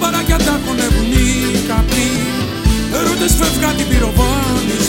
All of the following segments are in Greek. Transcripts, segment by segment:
μπαράκια τα χωνεύουν οι καπνοί. Ερώτες φεύγα την πυροβόληση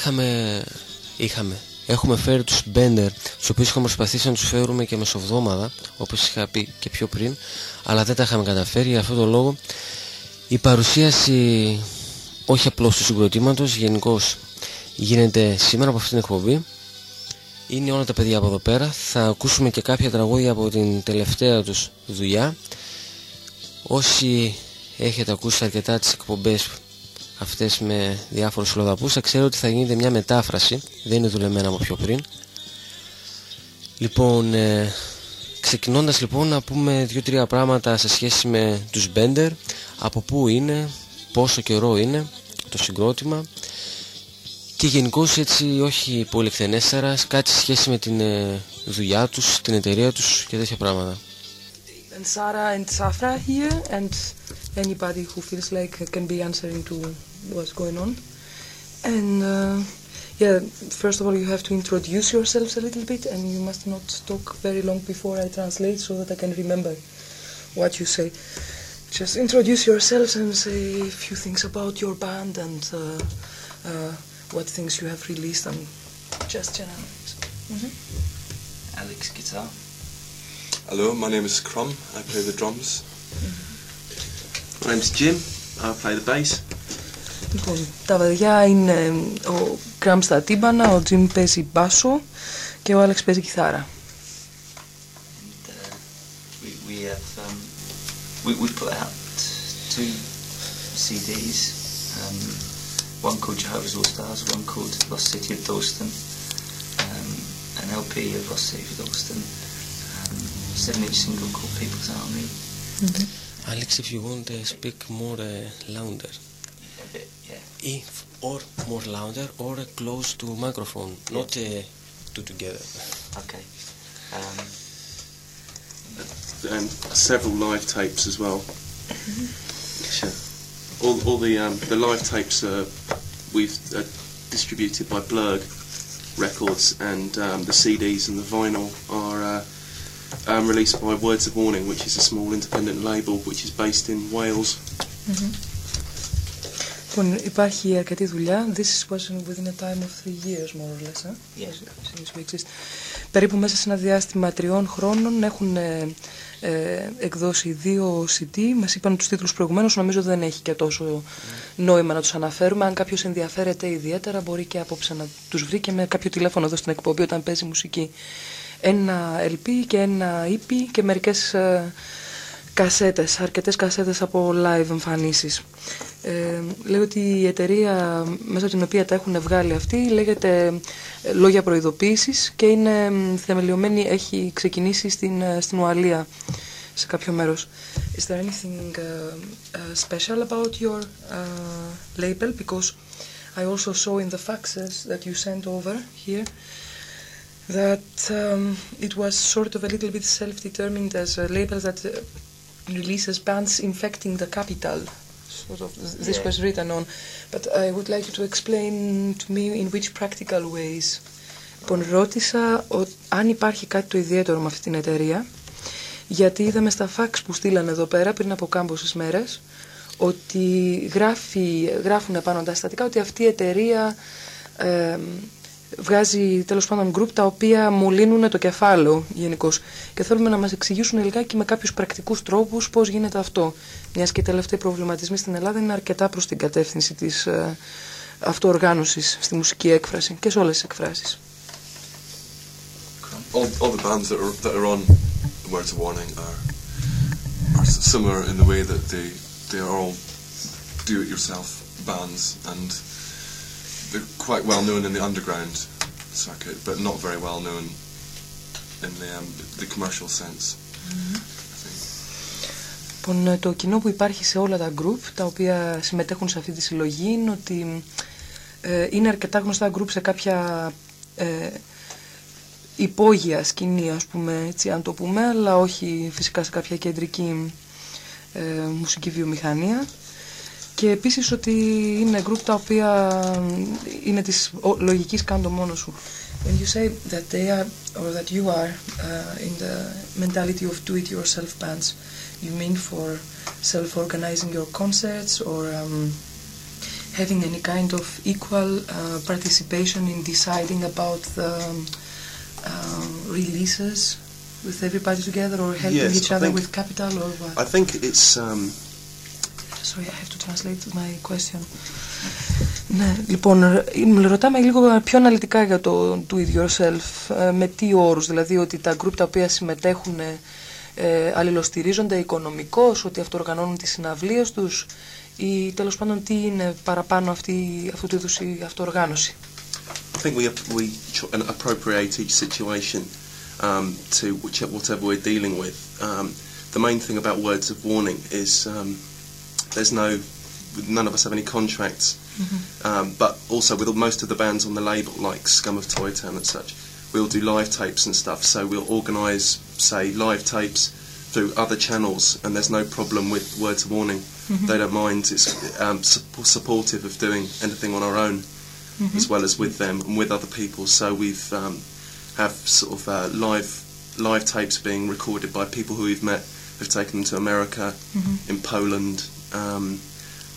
είχαμε, είχαμε. Έχουμε φέρει τους Bender τους οποίους είχαμε προσπαθήσει να τους φέρουμε και μεσοβδόμαδα όπως είχα πει και πιο πριν αλλά δεν τα είχαμε καταφέρει. Για αυτόν τον λόγο η παρουσίαση όχι απλώς του συγκροτήματος γενικώς γίνεται σήμερα από αυτήν την εκπομπή. Είναι όλα τα παιδιά από εδώ πέρα. Θα ακούσουμε και κάποια τραγούδια από την τελευταία τους δουλειά. Όσοι έχετε ακούσει αρκετά τις εκπομπές αυτές με διάφορους φιλοδαπούς. Θα ξέρω ότι θα γίνεται μια μετάφραση. Δεν είναι δουλεμένα από πιο πριν. Λοιπόν ε, ξεκινώντας λοιπόν να πούμε δύο-τρία πράγματα σε σχέση με τους Bender από πού είναι, πόσο καιρό είναι το συγκρότημα. Και γενικώ έτσι όχι πολύ εκτενέστερα κάτι σε σχέση με την ε, δουλειά τους, την εταιρεία τους και τέτοια πράγματα. And Sarah and Safra here, and anybody who feels like can be answering to what's going on. And uh, yeah, first of all, you have to introduce yourselves a little bit, and you must not talk very long before I translate so that I can remember what you say. Just introduce yourselves and say a few things about your band and uh, uh, what things you have released and just general. Mm -hmm. Alex guitar. Hello, my name is Crum. I play the drums. My name's Jim. I play the bass. Λοιπόν, τα παιδιά είναι ο Κραμ στα τύμπανα, ο Τζιμ παίζει μπάσο και ο Άλεξ παίζει κιθάρα. we, we have um, we, we put out two CDs, um, one called Jehovah's All Stars, one called Lost City of Dalston, um, an LP of Lost City of Dalston, seven-inch single called People's Army. Mm-hmm. Alex, if you want to speak more uh, louder. Yeah. If or more louder or close to microphone, yeah. not uh, two together. Okay. Um, and several live tapes as well. Sure. All, all the um, the live tapes are we've uh, distributed by Blurg Records, and um, the CDs and the vinyl are uh, um, released by Words of Warning, which is a small independent label which is based in Wales. Mm-hmm. Λοιπόν, υπάρχει αρκετή δουλειά. This was within a time of three years, more or less. Eh? Yes. Since we exist. Περίπου μέσα σε ένα διάστημα τριών χρόνων έχουν ε, ε, εκδώσει δύο CD. Μας είπαν τους τίτλους προηγουμένως, νομίζω δεν έχει και τόσο νόημα να τους αναφέρουμε. Αν κάποιος ενδιαφέρεται ιδιαίτερα μπορεί και απόψε να τους βρει και με κάποιο τηλέφωνο εδώ στην εκπομπή όταν παίζει μουσική. Ένα LP και ένα EP και μερικές ε, κασέτες, αρκετές κασέτες από live εμφανίσεις. Ε, λέει ότι η εταιρεία μέσα από την οποία τα έχουν βγάλει αυτοί λέγεται ε, Λόγια Προειδοποίησης και είναι μ, θεμελιωμένη, έχει ξεκινήσει στην, ε, στην Ουαλία σε κάποιο μέρος. Is there anything uh, uh, special about your uh, label? Because I also saw in the faxes that you sent over here that um, it was sort of a little bit self-determined as a label that uh, releases bands infecting the capital. Sort of, this Yeah. was written on. But I would like you to explain to me in which practical ways. Λοιπόν, ρώτησα ο, αν υπάρχει κάτι το ιδιαίτερο με αυτή την εταιρεία, γιατί είδαμε στα φάξ που στείλανε εδώ πέρα πριν από κάμποσες μέρες, ότι γράφει, γράφουν πάνω τα στατικά ότι αυτή η εταιρεία ε, βγάζει τέλος πάντων γκρουπ τα οποία μου λύνουν το κεφάλαιο γενικώς. Και θέλουμε να μας εξηγήσουν λιγάκι με κάποιους πρακτικούς τρόπους πώς γίνεται αυτό. Μιας και οι τελευταίοι προβληματισμοί στην Ελλάδα είναι αρκετά προς την κατεύθυνση της ε, αυτοοργάνωσης στη μουσική έκφραση και σε όλες τις εκφράσεις. All, all the bands that are, that are on the Words of Warning are, are similar in the way that they, they are all do-it-yourself bands and they're quite well known in the underground circuit but not very well known in the, um, the commercial sense. I think. Λοιπόν, ε, το κοινό που υπάρχει σε όλα τα group τα οποία συμμετέχουν σε αυτή τη συλλογή είναι ότι ε, είναι αρκετά γνωστά group σε κάποια ε, υπόγεια σκηνή, ας πούμε, έτσι, αν το πούμε, αλλά όχι φυσικά σε κάποια κεντρική ε, μουσική βιομηχανία. Και επίσης ότι είναι group τα οποία είναι της ο- λογικής κάντο μόνο σου. When you say that they are, or that you are uh, in the mentality of do-it-yourself bands, you mean for self-organizing your concerts or um, having any kind of equal uh, participation in deciding about the um, um, releases with everybody together or helping Yes, each I other think- with capital or what? I think it's um, Sorry, I have to translate my question. Ναι, λοιπόν, ε, μ, ρωτάμε λίγο πιο αναλυτικά για το do it yourself. ε, Με τι όρους, δηλαδή ότι τα group τα οποία συμμετέχουν ε, ε, αλληλοστηρίζονται οικονομικώς, ότι αυτοοργανώνουν τις συναυλίες τους ή τέλος πάντων τι είναι παραπάνω αυτή, αυτού του είδους η αυτοοργάνωση; I think we we tr- and appropriate each situation um, to which, whatever we're dealing with. Um, the main thing about words of warning is um, there's no none of us have any contracts, um, but also with most of the bands on the label, like Scum of Toy Town and such, we'll do live tapes and stuff. So we'll organise, say, live tapes through other channels, and there's no problem with words of warning. They don't mind. It's um, su- supportive of doing anything on our own as well as with them and with other people. So we've um, have sort of uh, live live tapes being recorded by people who we've met, who've taken them to America, in Poland, um,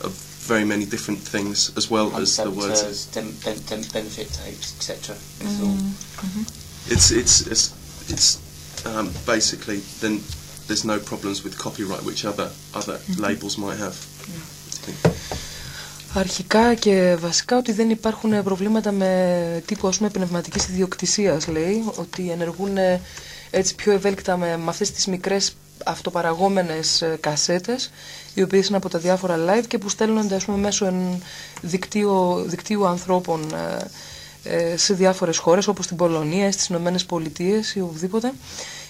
of very many different things as well as the words. Saboteurs, dem- ben- dem- benefit tapes, etc. It's all It's it's it's, it's um, basically then there's no problems with copyright, which other other labels might have. Αρχικά και βασικά ότι δεν υπάρχουν προβλήματα με τύπου ας πούμε πνευματικής ιδιοκτησίας λέει, ότι ενεργούν έτσι πιο ευέλικτα με, με αυτές τις μικρές αυτοπαραγόμενες ε, κασέτες οι οποίες είναι από τα διάφορα live και που στέλνονται ας πούμε μέσω εν δικτύου, δικτύου ανθρώπων ε, ε, σε διάφορες χώρες όπως την Πολωνία, στις Ηνωμένες Πολιτείες ή οπουδήποτε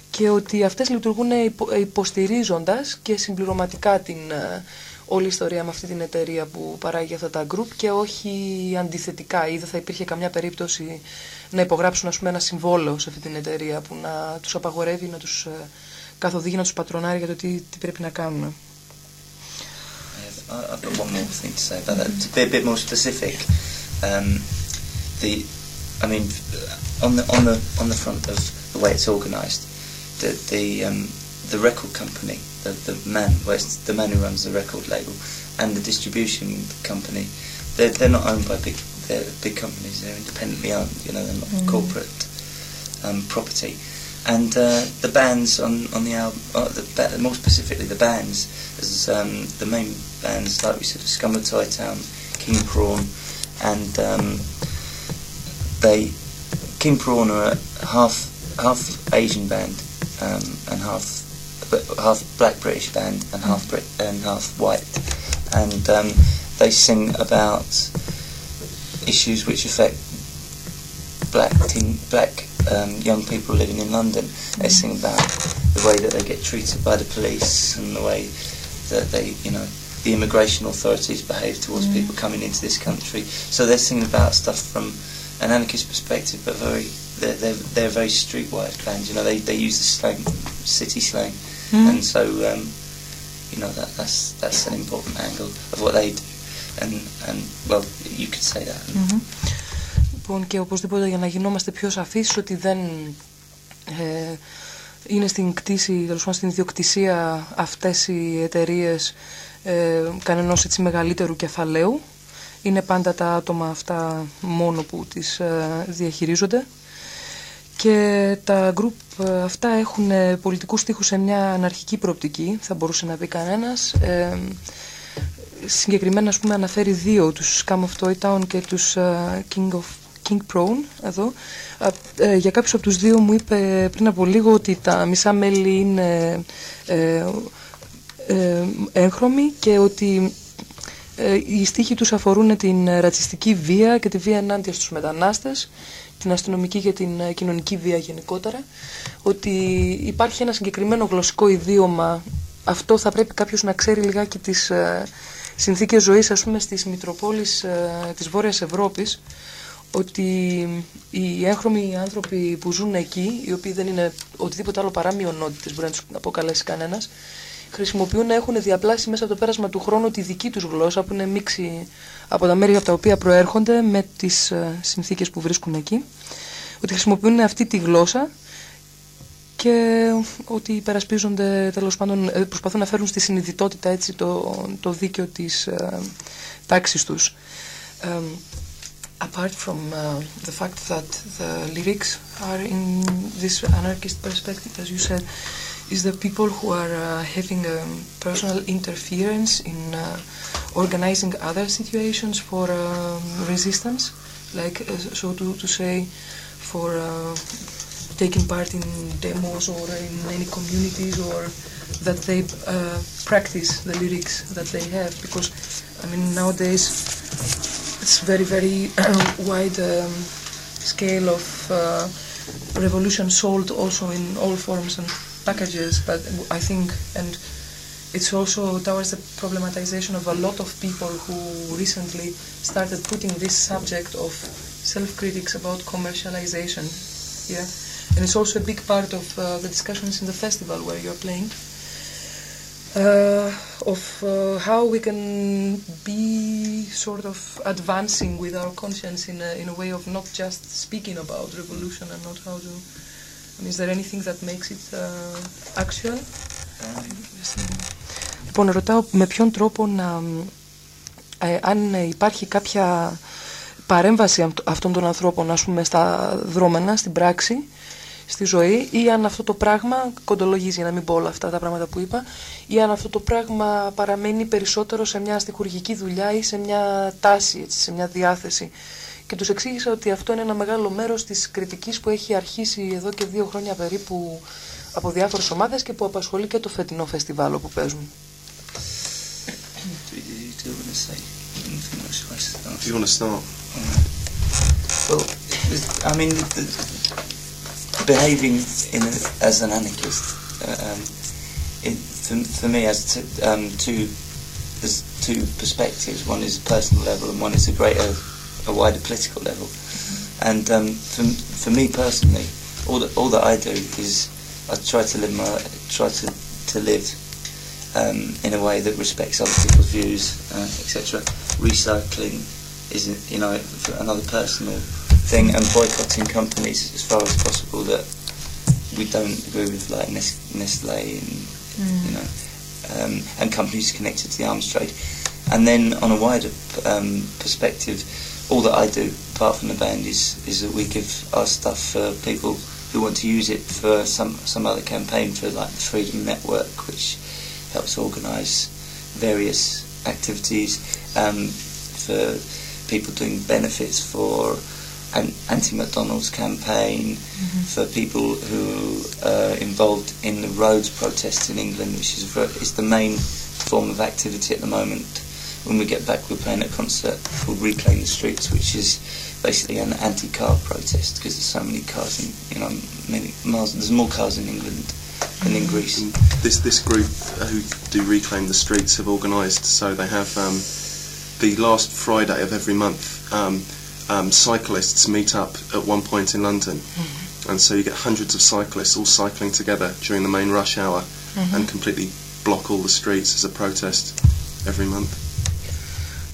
και ότι αυτές λειτουργούν υπο- υποστηρίζοντας και συμπληρωματικά την ε, όλη η ιστορία με αυτή την εταιρεία που παράγει αυτά τα group και όχι αντιθετικά ή δεν θα υπήρχε καμιά περίπτωση να υπογράψουν ας πούμε, ένα συμβόλαιο σε αυτή την εταιρεία που να τους απαγορεύει, να τους ε, καθοδηγεί, να τους πατρονάρει για το τι, τι πρέπει να κάνουν. I- I've got one more thing to say about that. To be a bit more specific, um, the, I mean, on the on the on the front of the way it's organised, the the um, the record company the, the man, well, it's the man who runs the record label, and the distribution company. They're, they're not owned by big they're big companies. They're independently owned. You know, they're not Mm. corporate um, property. And uh, the bands on on the album, uh, the, more specifically the bands, as um, the main bands like we said, Scum of Toy Town, King Prawn, and um, they King Prawn are a half half Asian band um, and half half Black British band and half Brit and half white, and um, they sing about issues which affect black teen, black um, young people living in London. They mm. sing about the way that they get treated by the police and the way that they, you know, the immigration authorities behave towards mm. people coming into this country. So they're singing about stuff from an anarchist perspective, but very they're they're, they're very streetwise band. You know, they, they use the slang, city slang, mm. and so um, you know that that's that's an important angle of what they do, and and well, you could say that. Mm-hmm. Λοιπόν, και οπωσδήποτε για να γινόμαστε πιο σαφείς ότι δεν ε, είναι στην κτήση, τέλος πάντων στην ιδιοκτησία αυτές οι εταιρείες ε, κανενός έτσι μεγαλύτερου κεφαλαίου. Είναι πάντα τα άτομα αυτά μόνο που τις ε, διαχειρίζονται. Και τα γκρουπ ε, αυτά έχουν ε, πολιτικούς στίχους σε μια αναρχική προοπτική, θα μπορούσε να πει κανένας. Ε, συγκεκριμένα ας πούμε αναφέρει δύο, τους Scum of Toy Town και τους ε, King, of, King Prawn εδώ. Α, ε, για κάποιους από τους δύο μου είπε πριν από λίγο ότι τα μισά μέλη είναι ε, ε, έγχρωμοι και ότι ε, οι στίχοι τους αφορούν την ε, ρατσιστική βία και τη βία ενάντια στους μετανάστες, την αστυνομική και την ε, κοινωνική βία γενικότερα, ότι υπάρχει ένα συγκεκριμένο γλωσσικό ιδίωμα, αυτό θα πρέπει κάποιος να ξέρει λιγάκι τις ε, συνθήκες ζωής ας πούμε στις Μητροπόλεις ε, της Βόρειας Ευρώπης, ότι οι έγχρωμοι άνθρωποι που ζουν εκεί, οι οποίοι δεν είναι οτιδήποτε άλλο παρά μειονότητες, μπορεί να τους αποκαλέσει κανένας, χρησιμοποιούν να έχουν διαπλάσει μέσα από το πέρασμα του χρόνου τη δική τους γλώσσα που είναι μίξη από τα μέρη από τα οποία προέρχονται με τις ε, συνθήκες που βρίσκουν εκεί ότι χρησιμοποιούν αυτή τη γλώσσα και ότι υπερασπίζονται τέλος πάντων ε, προσπαθούν να φέρουν στη συνειδητότητα έτσι το, το δίκαιο της ε, τάξης τους. Um, apart from uh, the fact that the lyrics are in this anarchist perspective, as you said, is the people who are uh, having um, personal interference in uh, organizing other situations for um, resistance, like uh, so to, to say, for uh, taking part in demos or in any communities or that they uh, practice the lyrics that they have because I mean nowadays it's very very wide um, scale of uh, revolution sold also in all forms and packages but I think and it's also towards the problematization of a lot of people who recently started putting this subject of self-critics about commercialization yeah? And it's also a big part of uh, the discussions in the festival where you're playing of uh, how we can be sort of advancing with our conscience in a, in a way of not just speaking about revolution and not how to. I mean, is there anything that makes it uh, actual? Λοιπόν, ρωτάω με ποιον τρόπο να, ε, αν υπάρχει κάποια παρέμβαση αυτ- αυτών των ανθρώπων, ας πούμε, στα δρόμενα, στην πράξη, στη ζωή, ή αν αυτό το πράγμα, κοντολογίζει για να μην πω όλα αυτά τα πράγματα που είπα, ή αν αυτό το πράγμα παραμένει περισσότερο σε μια αστικουργική δουλειά ή σε μια τάση, έτσι, σε μια διάθεση. Και τους εξήγησα ότι αυτό είναι ένα μεγάλο μέρος της κριτικής που έχει αρχίσει εδώ και δύο χρόνια περίπου από διάφορες ομάδες και που απασχολεί και το φετινό φεστιβάλ που παίζουν. Do you do want to say anything else? I start? If you want to start. Well, I mean, the, behaving in as an anarchist, uh, um, it, for, for me, has um, two there's two perspectives. One is a personal level, and one is a greater, a wider political level. And um, for, for me personally, all that all that I do is I try to live my try to to live um, in a way that respects other people's views, uh, etc. Recycling is you know another personal thing, and boycotting companies as far as possible that we don't agree with, like Nes- Nestle and you know um, and companies connected to the arms trade. And then on a wider um, perspective, all that I do, apart from the band, is, is that we give our stuff for people who want to use it for some, some other campaign for like the Freedom Network, which helps organise various activities um, for people doing benefits for an anti-McDonald's campaign, for people who are involved in the roads protest in England, which is, is the main form of activity at the moment. When we get back, we're playing a concert called Reclaim the Streets, which is basically an anti-car protest because there's so many cars in, you know, many miles. There's more cars in England than in Greece. And this this group who do reclaim the streets have organised so they have um, the last Friday of every month. Um, um, cyclists meet up at one point in London, and so you get hundreds of cyclists all cycling together during the main rush hour and completely block all the streets as a protest every month.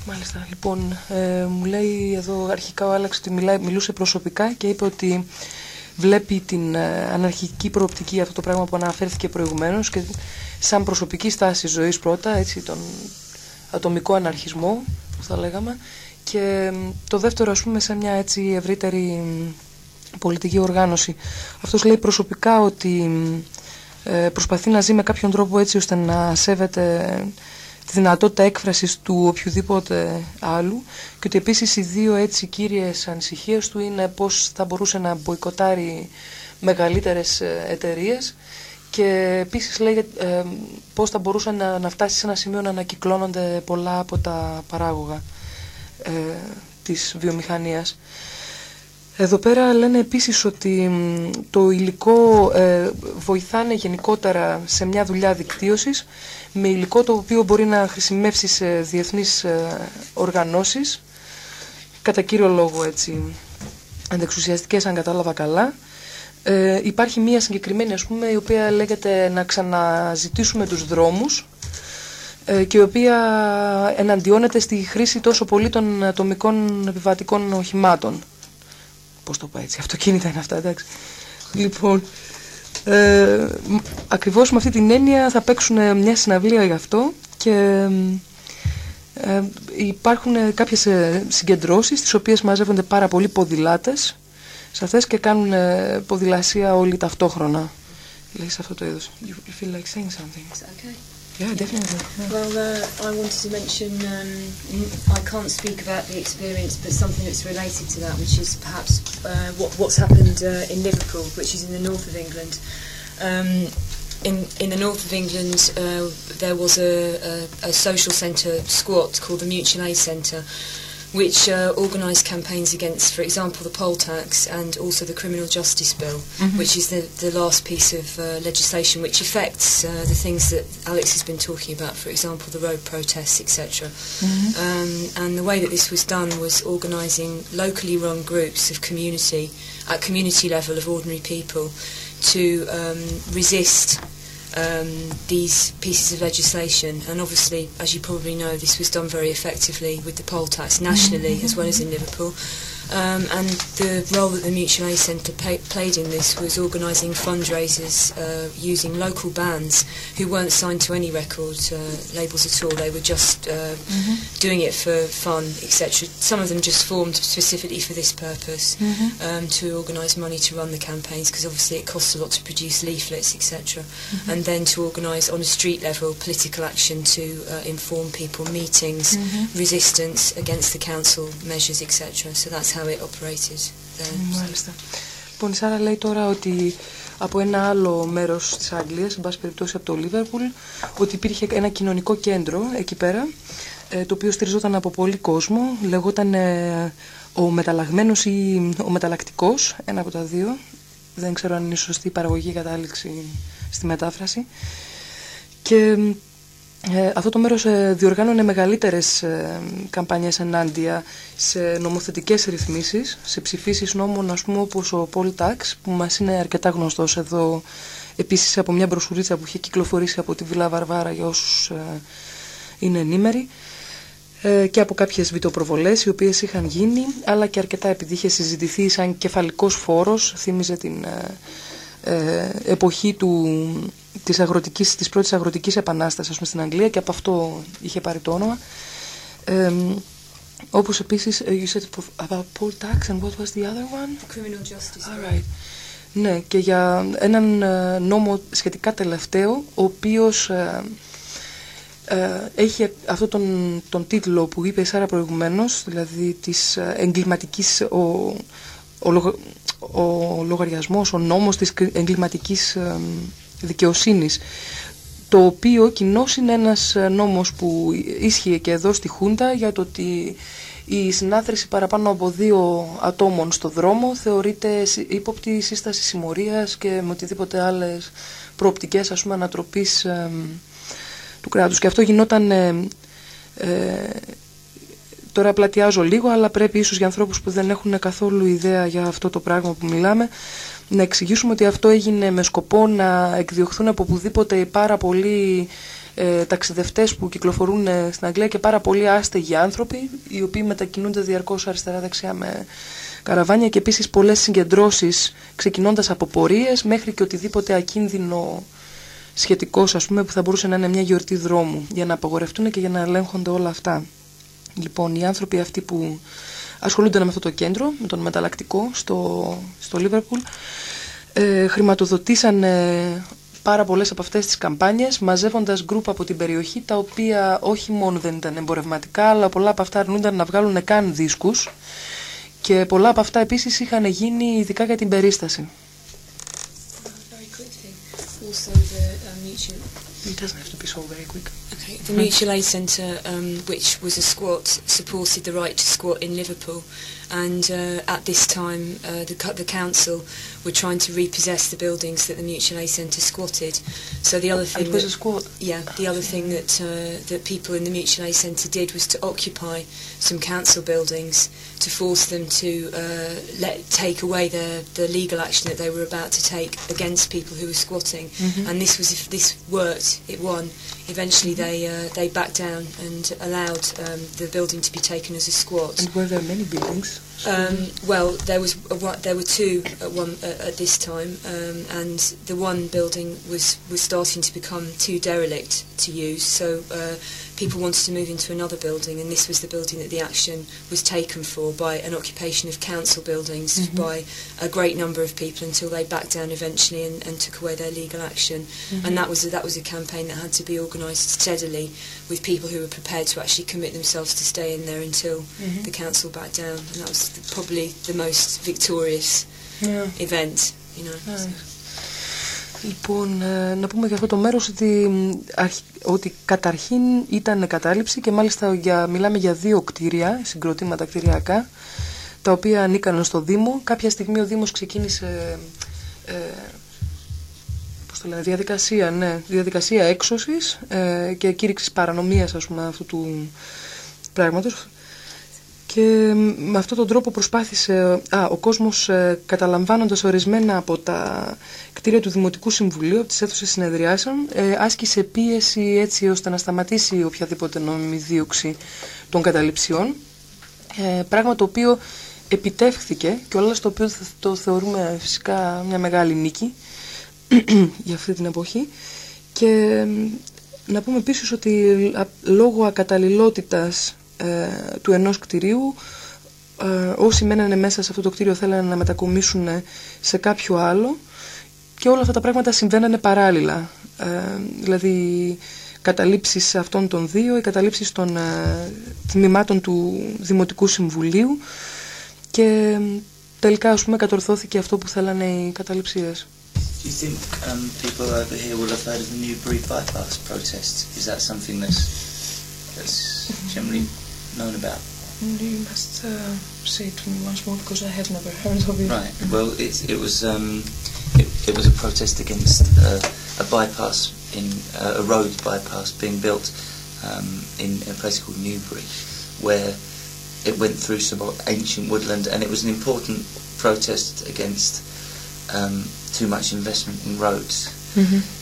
Μάλιστα. Λοιπόν, ε, μου λέει εδώ αρχικά ο Άλεξ ότι μιλάει, μιλούσε προσωπικά και είπε ότι βλέπει την ε, αναρχική προοπτική αυτό το πράγμα που αναφέρθηκε προηγουμένως και σαν προσωπική στάση ζωής πρώτα, έτσι, τον ατομικό αναρχισμό, που θα λέγαμε, και μ, το δεύτερο ας πούμε σε μια έτσι ευρύτερη μ, πολιτική οργάνωση. Αυτός λέει προσωπικά ότι μ, ε, προσπαθεί να ζει με κάποιον τρόπο έτσι ώστε να σέβεται τη δυνατότητα έκφρασης του οποιοδήποτε άλλου και ότι επίσης οι δύο έτσι κύριες ανησυχίες του είναι πώς θα μπορούσε να μποϊκοτάρει μεγαλύτερες ε, εταιρείες και επίσης λέει ε, πώς θα μπορούσε να, να φτάσει σε ένα σημείο να ανακυκλώνονται πολλά από τα παράγωγα ε, της βιομηχανίας. Εδώ πέρα λένε επίσης ότι μ, το υλικό ε, βοηθάνε γενικότερα σε μια δουλειά δικτύωσης με υλικό το οποίο μπορεί να χρησιμεύσει σε διεθνείς ε, οργανώσεις κατά κύριο λόγο έτσι αντεξουσιαστικές αν κατάλαβα καλά ε, υπάρχει μία συγκεκριμένη ας πούμε η οποία λέγεται να ξαναζητήσουμε τους δρόμους ε, και η οποία εναντιώνεται στη χρήση τόσο πολύ των ατομικών επιβατικών οχημάτων. Πώς το πω έτσι, αυτοκίνητα είναι αυτά, εντάξει. Λοιπόν, ε, μ- ακριβώς με αυτή την έννοια θα παίξουν ε, μια συναυλία γι' αυτό και ε, υπάρχουν ε, κάποιες ε, συγκεντρώσεις τις οποίες μαζεύονται πάρα πολλοί ποδηλάτες σε αυτές και κάνουν ε, ποδηλασία όλοι ταυτόχρονα. Λέει σε αυτό το είδος. You, you feel like saying something? Is that okay? Yeah, definitely. Yeah. Well, uh, I wanted to mention, um, n- I can't speak about the experience, but something that's related to that, which is perhaps uh, what, what's happened uh, in Liverpool, which is in the north of England. Um, in, in the north of England, uh, there was a, a, a social centre squat called the Mutual Aid Centre, which uh, organised campaigns against, for example, the poll tax and also the Criminal Justice Bill, which is the, the last piece of uh, legislation which affects uh, the things that Alex has been talking about, for example, the road protests, etc. Um, and the way that this was done was organising locally run groups of community, at community level of ordinary people, to um, resist um, these pieces of legislation. And obviously, as you probably know, this was done very effectively with the poll tax nationally as well as in Liverpool. Um, and the role that the Mutual Aid Centre pa- played in this was organising fundraisers uh, using local bands who weren't signed to any record uh, labels at all. They were just uh, doing it for fun, etc. Some of them just formed specifically for this purpose um, to organise money to run the campaigns because obviously it costs a lot to produce leaflets, etc. And then to organise on a street level political action to uh, inform people, meetings, resistance against the council measures, etc. So that's how it operated there. Μάλιστα. Λοιπόν, η Σάρα λέει τώρα ότι από ένα άλλο μέρος της Αγγλίας, εν πάση περιπτώσει από το Λίβερπουλ, ότι υπήρχε ένα κοινωνικό κέντρο εκεί πέρα, ε, το οποίο στηριζόταν από πολύ κόσμο, λεγόταν ε, ο μεταλλαγμένος ή ο μεταλλακτικός, ένα από τα δύο. Δεν ξέρω αν είναι σωστή η παραγωγή ή κατάληξη στη μετάφραση. Και ε, αυτό το μέρος ε, διοργάνωνε μεγαλύτερες ε, καμπάνιες ενάντια σε νομοθετικές ρυθμίσεις, σε ψηφίσεις νόμων ας πούμε όπως ο Paul Tax που μας είναι αρκετά γνωστός εδώ επίσης από μια μπροσουρίτσα που είχε κυκλοφορήσει από τη Βιλά Βαρβάρα για όσους ε, είναι ενήμεροι ε, και από κάποιες βιτοπροβολές οι οποίες είχαν γίνει αλλά και αρκετά επειδή είχε συζητηθεί σαν κεφαλικός φόρος θύμιζε την ε, ε, εποχή του, της, αγροτικής, της πρώτης αγροτικής επανάστασης πούμε, στην Αγγλία και από αυτό είχε πάρει το όνομα. Ε, όπως επίσης, you said about poll tax and what was the other one? Criminal justice. All right. Ναι, και για έναν ε, νόμο σχετικά τελευταίο, ο οποίος ε, ε, έχει αυτό τον, τον τίτλο που είπε η Σάρα προηγουμένως, δηλαδή της ε, εγκληματικής, ο, ο, λογα, ο λογαριασμός, ο νόμος της εγκληματικής ε, δικαιοσύνης, το οποίο κοινώς είναι ένας νόμος που ίσχυε και εδώ στη Χούντα για το ότι η συνάθρηση παραπάνω από δύο ατόμων στο δρόμο θεωρείται ύποπτη σύσταση συμμορίας και με οτιδήποτε άλλες προοπτικές ας πούμε ανατροπής ε, του κράτους. Και αυτό γινόταν... Ε, ε, τώρα πλατιάζω λίγο, αλλά πρέπει ίσως για ανθρώπους που δεν έχουν καθόλου ιδέα για αυτό το πράγμα που μιλάμε, να εξηγήσουμε ότι αυτό έγινε με σκοπό να εκδιωχθούν από οπουδήποτε οι πάρα πολλοί ε, ταξιδευτές που κυκλοφορούν ε, στην Αγγλία και πάρα πολλοί άστεγοι άνθρωποι, οι οποίοι μετακινούνται διαρκώς αριστερά-δεξιά με καραβάνια και επίσης πολλές συγκεντρώσεις ξεκινώντας από πορείες μέχρι και οτιδήποτε ακίνδυνο σχετικό, ας πούμε, που θα μπορούσε να είναι μια γιορτή δρόμου για να απαγορευτούν και για να ελέγχονται όλα αυτά. Λοιπόν, οι άνθρωποι αυτοί που ασχολούνται με αυτό το κέντρο, με τον μεταλλακτικό στο, στο Λίβερπουλ, ε, χρηματοδοτήσαν ε, πάρα πολλές από αυτές τις καμπάνιες, μαζεύοντας γκρουπ από την περιοχή, τα οποία όχι μόνο δεν ήταν εμπορευματικά, αλλά πολλά από αυτά αρνούνταν να βγάλουν καν δίσκους και πολλά από αυτά επίσης είχαν γίνει ειδικά για την περίσταση. also the uh, mutual. It doesn't have to be so very quick. Okay, the Mutual Aid Centre, um, which was a squat, supported the right to squat in Liverpool, and uh, at this time uh, the, the council were trying to repossess the buildings that the Mutual Aid Centre squatted. So the other thing it was that, a squat. Yeah, the other thing that uh, that people in the Mutual Aid Centre did was to occupy some council buildings to force them to uh, let take away the the legal action that they were about to take against people who were squatting. Mm-hmm. And this was if this worked, it won. Eventually, they uh, they backed down and allowed um, the building to be taken as a squat. And were there many buildings? Um, well, there was a, there were two at one uh, at this time, um, and the one building was was starting to become too derelict to use. So uh, people wanted to move into another building, and this was the building that the action was taken for by an occupation of council buildings mm -hmm. by a great number of people until they backed down eventually and, and took away their legal action. Mm -hmm. And mm-hmm. that was a, that was a campaign that had to be organised steadily with people who were prepared to actually commit themselves to stay in there until mm -hmm. the council backed down. And that was the, probably the most victorious yeah. event, you know. So. Λοιπόν, ε, να πούμε για αυτό το μέρος ότι, μ, αρχ- ότι καταρχήν ήταν κατάληψη και μάλιστα για, μιλάμε για δύο κτίρια, συγκροτήματα κτηριακά, τα οποία ανήκαν στο Δήμο. Κάποια στιγμή ο Δήμος ξεκίνησε ε, πώς το λένε, διαδικασία, ναι, διαδικασία έξωσης ε, και κήρυξης παρανομίας ας πούμε, αυτού του πράγματος και με αυτόν τον τρόπο προσπάθησε α, ο κόσμος ε, καταλαμβάνοντας ορισμένα από τα κτίρια του Δημοτικού Συμβουλίου, από τις αίθουσες συνεδριάσεων, ε, άσκησε πίεση έτσι ώστε να σταματήσει οποιαδήποτε νόμιμη δίωξη των καταληψιών. Ε, πράγμα το οποίο επιτεύχθηκε και όλα στο οποίο θε- το θεωρούμε φυσικά μια μεγάλη νίκη για αυτή την εποχή. Και μ, να πούμε επίσης ότι α, λόγω ακαταλληλότητας ε, του ενός κτηρίου ε, όσοι μένανε μέσα σε αυτό το κτίριο θέλανε να μετακομίσουν σε κάποιο άλλο και όλα αυτά τα πράγματα συμβαίνανε παράλληλα. Ε, δηλαδή καταλήψεις αυτών των δύο, οι καταλήψεις των ε, τμήματων του Δημοτικού Συμβουλίου και ε, τελικά ας πούμε κατορθώθηκε αυτό που θέλανε οι καταληψίες. Do you think um, people over here will have heard of the Newbury bypass protest? Is that something that's that's generally known about? You must say it to me once more because I have never heard of it. Right. Well, it, it was um, it, it was a protest against uh, a bypass in uh, a road bypass being built um, in a place called Newbury, where it went through some ancient woodland, and it was an important protest against um, too much investment in roads.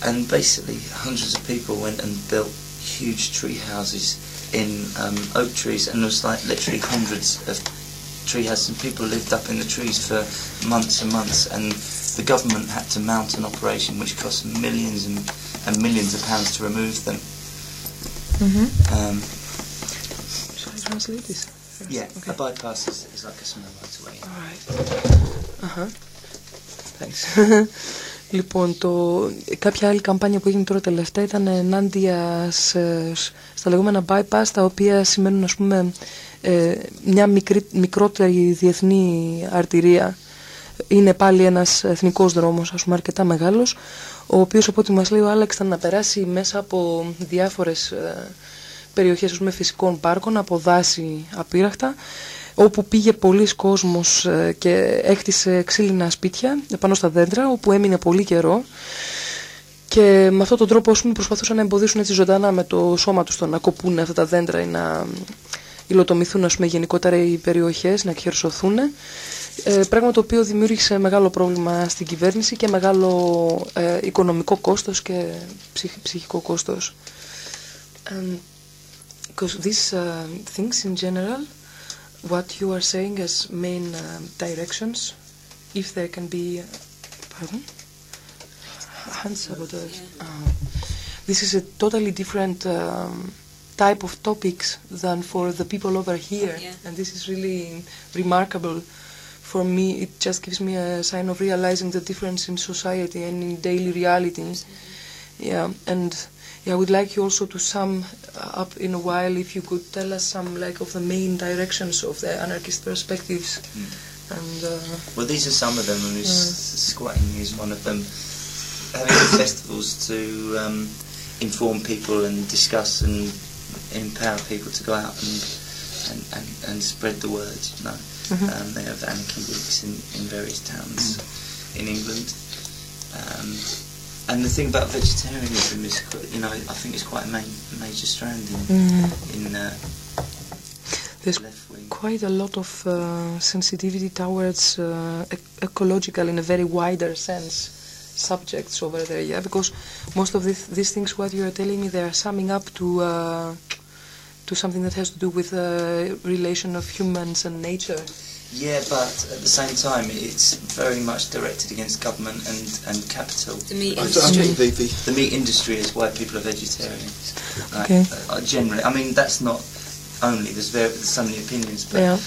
And basically, hundreds of people went and built huge tree houses in um, oak trees, and there was like literally hundreds of tree houses. And people lived up in the trees for months and months, and the government had to mount an operation which cost millions and, and millions of pounds to remove them. Mm-hmm. Um, Shall I translate this? First? Yeah, okay. a bypass is, is like a small motorway. All right. Uh huh. Thanks. λοιπόν, το, κάποια άλλη καμπάνια που έγινε τώρα τελευταία ήταν ενάντια σε- στα λεγόμενα bypass, τα οποία σημαίνουν, ας πούμε, ε, μια μικρή, μικρότερη διεθνή αρτηρία. Είναι πάλι ένας εθνικός δρόμος, ας πούμε, αρκετά μεγάλος, ο οποίος, από ό,τι μας λέει ο Άλεξ, ήταν να περάσει μέσα από διάφορες ε, περιοχές ας πούμε, φυσικών πάρκων, από δάση απείραχτα, όπου πήγε πολλοί κόσμος ε, και έκτισε ξύλινα σπίτια πάνω στα δέντρα, όπου έμεινε πολύ καιρό. Και με αυτόν τον τρόπο ας πούμε, προσπαθούσαν να εμποδίσουν έτσι ζωντανά με το σώμα τους το να κοπούν αυτά τα δέντρα ή να υλοτομηθούν ας πούμε, γενικότερα οι περιοχές, να χερσωθούν. Ε, πράγμα το οποίο δημιούργησε μεγάλο πρόβλημα στην κυβέρνηση και μεγάλο ε, οικονομικό κόστος και ψυχ- ψυχικό κόστος. Um, because these uh, things in general, what you are saying as main uh, directions, if there can be, pardon, hand sabotage. Ah. this is a totally different um, type of topics than for the people over here, Yeah. and this is really remarkable. For me, it just gives me a sign of realizing the difference in society and in daily reality. Yeah, and yeah, I would like you also to sum up in a while if you could tell us some like of the main directions of the anarchist perspectives. And uh, Well, these are some of them, and s- squatting is one of them. Having festivals to um, inform people and discuss and empower people to go out and and, and, and spread the word. You know, Mhm. um, they have anarchy weeks in, in various towns in England. Um, and the thing about vegetarianism is, you know, I think it's quite a main, major strand in in uh, there's quite a lot of uh, sensitivity towards uh, ec- ecological in a very wider sense subjects over there yeah? Because most of this, these things what you are telling me they are summing up to uh, to something that has to do with the relation of humans and nature Yeah, but at the same time, it's very much directed against government and, and capital. The meat I, I industry. think the, the, The meat industry is why people are vegetarians. Like, Okay. uh, generally, I mean that's not only. There's, very, there's so many opinions, but yeah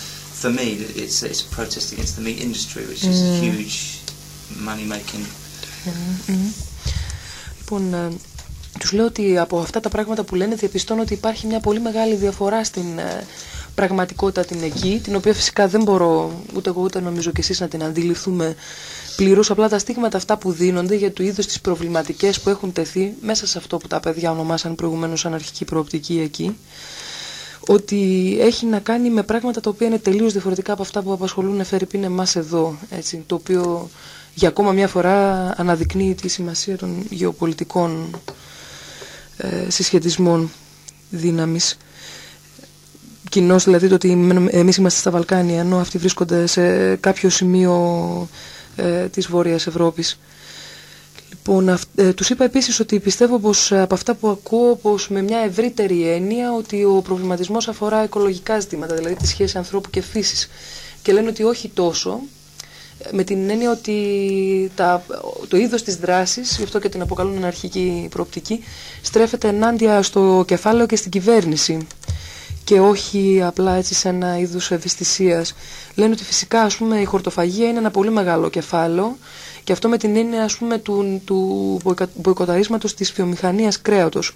for me, it's it's a protest against the meat industry, which is a Mm. huge money making. Μμμ. Λοιπόν, ε, τους λέω ότι από αυτά τα πράγματα που λένε διαπιστώνω ότι υπάρχει μια πολύ μεγάλη διαφορά στην ε, πραγματικότητα την εκεί, την οποία φυσικά δεν μπορώ ούτε εγώ ούτε νομίζω και εσείς να την αντιληφθούμε πλήρως, απλά τα στίγματα αυτά που δίνονται για το είδος τις προβληματικές που έχουν τεθεί μέσα σε αυτό που τα παιδιά ονομάσαν προηγουμένως αναρχική προοπτική εκεί, ότι έχει να κάνει με πράγματα τα οποία είναι τελείως διαφορετικά από αυτά που απασχολούν Φερρυπίν εμάς εδώ, έτσι, το οποίο για ακόμα μια φορά αναδεικνύει τη σημασία των γεωπολιτικών ε, συσχετισμών δύναμης. Κοινώς δηλαδή το ότι μένουμε- εμείς είμαστε στα Βαλκάνια ενώ αυτοί βρίσκονται σε κάποιο σημείο ε, της Βόρειας Ευρώπης. Λοιπόν, αυ, ε, τους είπα επίσης ότι πιστεύω πως ε, από αυτά που ακούω πως με μια ευρύτερη έννοια ότι ο προβληματισμός αφορά οικολογικά ζητήματα, δηλαδή τη σχέση ανθρώπου και φύσης. Και λένε ότι όχι τόσο, ε, με την έννοια ότι τα, το είδος της δράσης, γι' αυτό και την αποκαλούν αναρχική προοπτική, στρέφεται ενάντια στο κεφάλαιο και στην κυβέρνηση και όχι απλά έτσι σε ένα είδους ευαισθησίας. Λένε ότι φυσικά ας πούμε, η χορτοφαγία είναι ένα πολύ μεγάλο κεφάλαιο και αυτό με την έννοια ας πούμε, του, του μποϊκα- μποϊκοταρίσματος της βιομηχανίας κρέατος.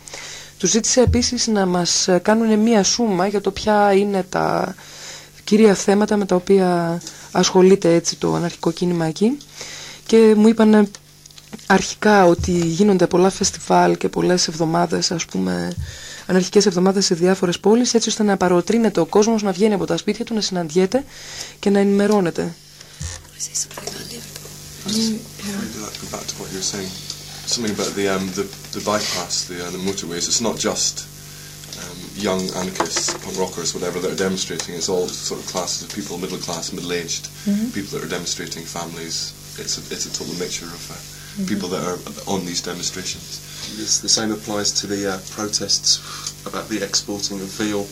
Τους ζήτησε επίσης να μας κάνουν μία σούμα για το ποια είναι τα κυρία θέματα με τα οποία ασχολείται έτσι το αναρχικό κίνημα εκεί και μου είπαν Αρχικά, ότι γίνονται πολλά φεστιβάλ και πολλές εβδομάδες, ας πούμε, ανερχικέ εβδομάδες σε διάφορες πόλεις, έτσι ώστε να παροτρύνεται ο κόσμος να βγαίνει από τα σπίτια του, να συναντιέται και να ενημερώνεται. Θέλω να πω κάτι people that are on these demonstrations. This, the same applies to the uh, protests about the exporting of veal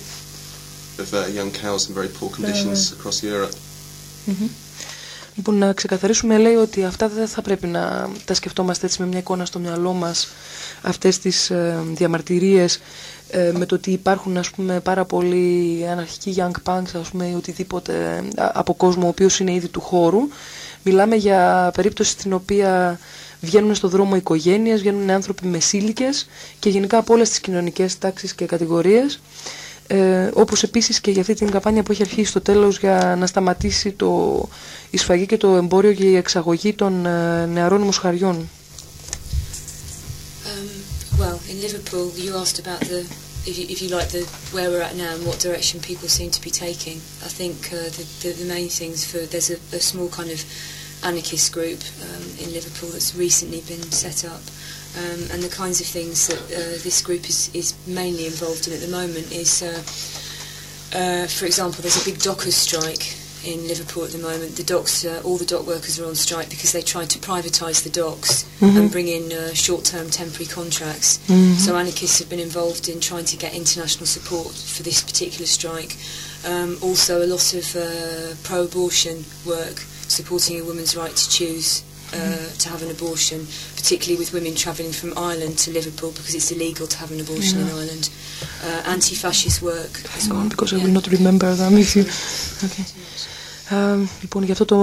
of uh, young cows in very poor conditions across Europe. Λοιπόν, να ξεκαθαρίσουμε, λέει ότι αυτά δεν θα πρέπει να τα σκεφτόμαστε έτσι με μια εικόνα στο μυαλό μας, αυτές τις ε, διαμαρτυρίες ε, με το ότι υπάρχουν ας πούμε, πάρα πολλοί αναρχικοί young punks ας πούμε, ή οτιδήποτε από κόσμο ο οποίος είναι ήδη του χώρου. Μιλάμε για περίπτωση στην οποία βγαίνουν στο δρόμο οικογένειες, βγαίνουν άνθρωποι μεσήλικες και γενικά από όλες τις κοινωνικές τάξεις και κατηγορίες. Ε, όπως επίσης και για αυτή την καμπάνια που έχει αρχίσει στο τέλος για να σταματήσει το, η σφαγή και το εμπόριο και η εξαγωγή των ε, νεαρών μοσχαριών. Um, well, in Liverpool, you asked about the, if you, if you like, the where we're at now and what direction people seem to be taking. I think uh, the, the, the main things for there's a, a small kind of anarchist group um, in Liverpool that's recently been set up. Um, and the kinds of things that uh, this group is, is mainly involved in at the moment is, uh, uh, for example, there's a big dockers strike in Liverpool at the moment. The docks, uh, all the dock workers are on strike because they tried to privatise the docks and bring in uh, short-term temporary contracts. So anarchists have been involved in trying to get international support for this particular strike. Um, also, a lot of uh, pro-abortion work supporting a woman's right to choose uh, to have an abortion, particularly with women travelling from Ireland to Liverpool because it's illegal to have an abortion in Ireland. Uh, anti-fascist work as Hang well. on, because I Yeah. will not remember them if you... Okay. Ε, λοιπόν, γι' αυτό το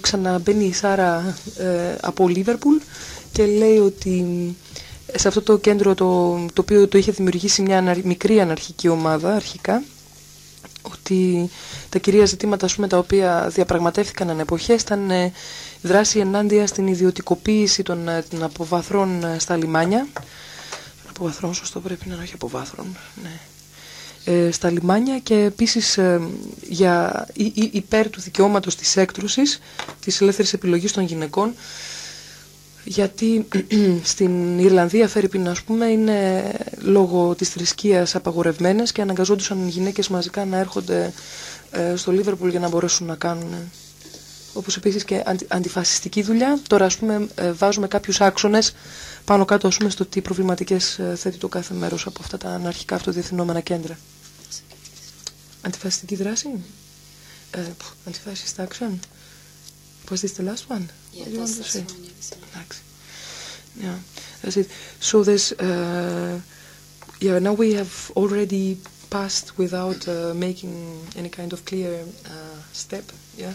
ξαναμπαίνει η Σάρα ε, από Λίβερπουλ και λέει ότι σε αυτό το κέντρο το, το οποίο το είχε δημιουργήσει μια αναρ- μικρή αναρχική ομάδα αρχικά ότι τα κυρία ζητήματα ας πούμε, τα οποία διαπραγματεύτηκαν εν εποχές ήταν ε, δράση ενάντια στην ιδιωτικοποίηση των, ε, των αποβαθρών ε, στα λιμάνια. Αποβαθρών σωστό πρέπει να είναι όχι αποβάθρων ναι. Ε, στα λιμάνια και επίσης ε, για, ή, ή- υπέρ του δικαιώματος της έκτρωσης, της ελεύθερης επιλογής των γυναικών γιατί στην Ιρλανδία Φερρυπίν ας πούμε είναι λόγω της θρησκείας απαγορευμένες και αναγκαζόντουσαν οι γυναίκες μαζικά να έρχονται ε, στο Λίβερπουλ για να μπορέσουν να κάνουν ε, όπως επίσης και αντι, αντιφασιστική δουλειά. Τώρα ας πούμε ε, βάζουμε κάποιους άξονες πάνω κάτω ας πούμε στο τι προβληματικές ε, θέτει το κάθε μέρος από αυτά τα αναρχικά αυτοδιευθυνόμενα κέντρα. Αντιφασιστική δράση; Ε, Antifascist action. Was this the last one? Yeah, that's, the one. Thanks. Yeah, that's it. So there's, uh, yeah, now we have already passed without uh, making any kind of clear uh, step, yeah,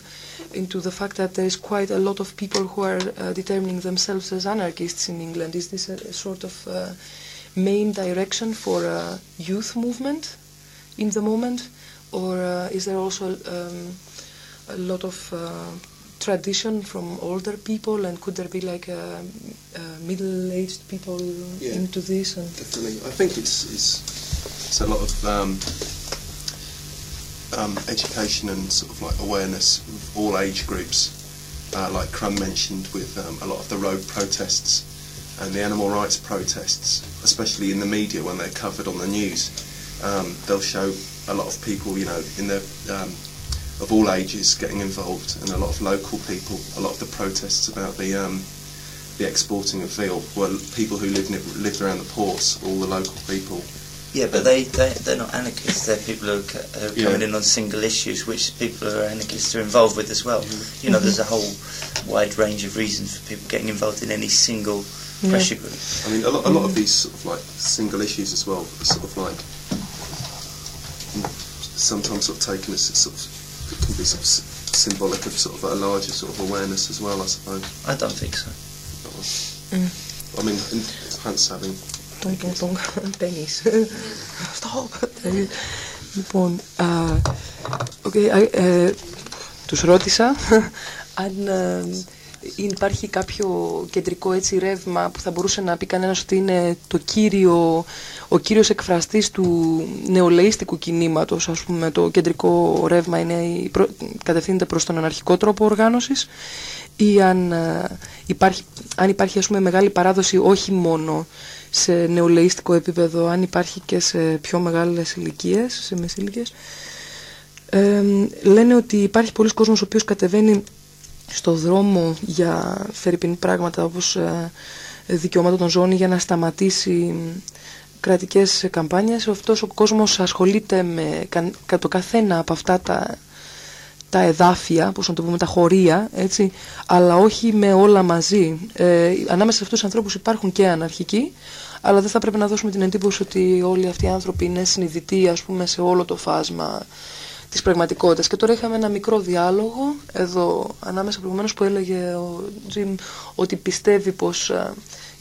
into the fact that there is quite a lot of people who are uh, determining themselves as anarchists in England. Is this a, sort of uh, main direction for a youth movement in the moment, or uh, is there also um, a lot of tradition from older people, and could there be like a, a middle-aged people Yeah. into this? And Definitely, I think it's it's, it's a lot of um, um, education and sort of like awareness of all age groups, uh, like Crum mentioned with um, a lot of the road protests and the animal rights protests, especially in the media when they're covered on the news. Um, they'll show a lot of people, you know, in the um, of all ages getting involved, and a lot of local people. A lot of the protests about the um, the exporting of veal were people who lived in, lived around the ports, all the local people. Yeah, but they, they, they're not anarchists. They're people who are, co- who are Yeah. coming in on single issues, which people who are anarchists are involved with as well. Mm-hmm. You know, there's a mm-hmm. whole wide range of reasons for people getting involved in any single Yeah. pressure group. I mean, a lot, a lot of mm. these sort of like single issues as well, are sort of like mm, sometimes sort of taken as sort of it can be sort of s- symbolic of sort of a larger sort of awareness as well, I suppose. I don't think so. I mean, in Hans having Τον, τον, τον, τένις. Stop. λοιπόν, α, okay, α, ε, τους ρώτησα αν ε, υπάρχει κάποιο κεντρικό έτσι ρεύμα που θα μπορούσε να πει κανένας ότι είναι το κύριο, ο κύριος εκφραστής του νεολαίστικου κινήματος, ας πούμε, το κεντρικό ρεύμα είναι, η προ- κατευθύνεται προς τον αναρχικό τρόπο οργάνωσης ή αν ε, υπάρχει, αν υπάρχει ας πούμε, μεγάλη παράδοση όχι μόνο σε νεολαίστικο επίπεδο, αν υπάρχει και σε πιο μεγάλες ηλικίες, σε μεσήλικες. Ε, λένε ότι υπάρχει πολλοί κόσμος ο οποίος κατεβαίνει στο δρόμο για φερρυπίν πράγματα όπως ε, δικαιώματα των ζώων ή για να σταματήσει κρατικές καμπάνιες. Αυτός ο κόσμος ασχολείται με κα- κα- το καθένα από αυτά τα, τα εδάφια, πώς να το πούμε, τα χωρία, έτσι, αλλά όχι με όλα μαζί. Ε, ανάμεσα σε αυτούς τους ανθρώπους υπάρχουν και αναρχικοί, αλλά δεν θα πρέπει να δώσουμε την εντύπωση ότι όλοι αυτοί οι άνθρωποι είναι συνειδητοί, ας πούμε, σε όλο το φάσμα της πραγματικότητας. Και τώρα είχαμε ένα μικρό διάλογο, εδώ ανάμεσα προηγουμένως που έλεγε ο Τζιμ ότι πιστεύει πως ε,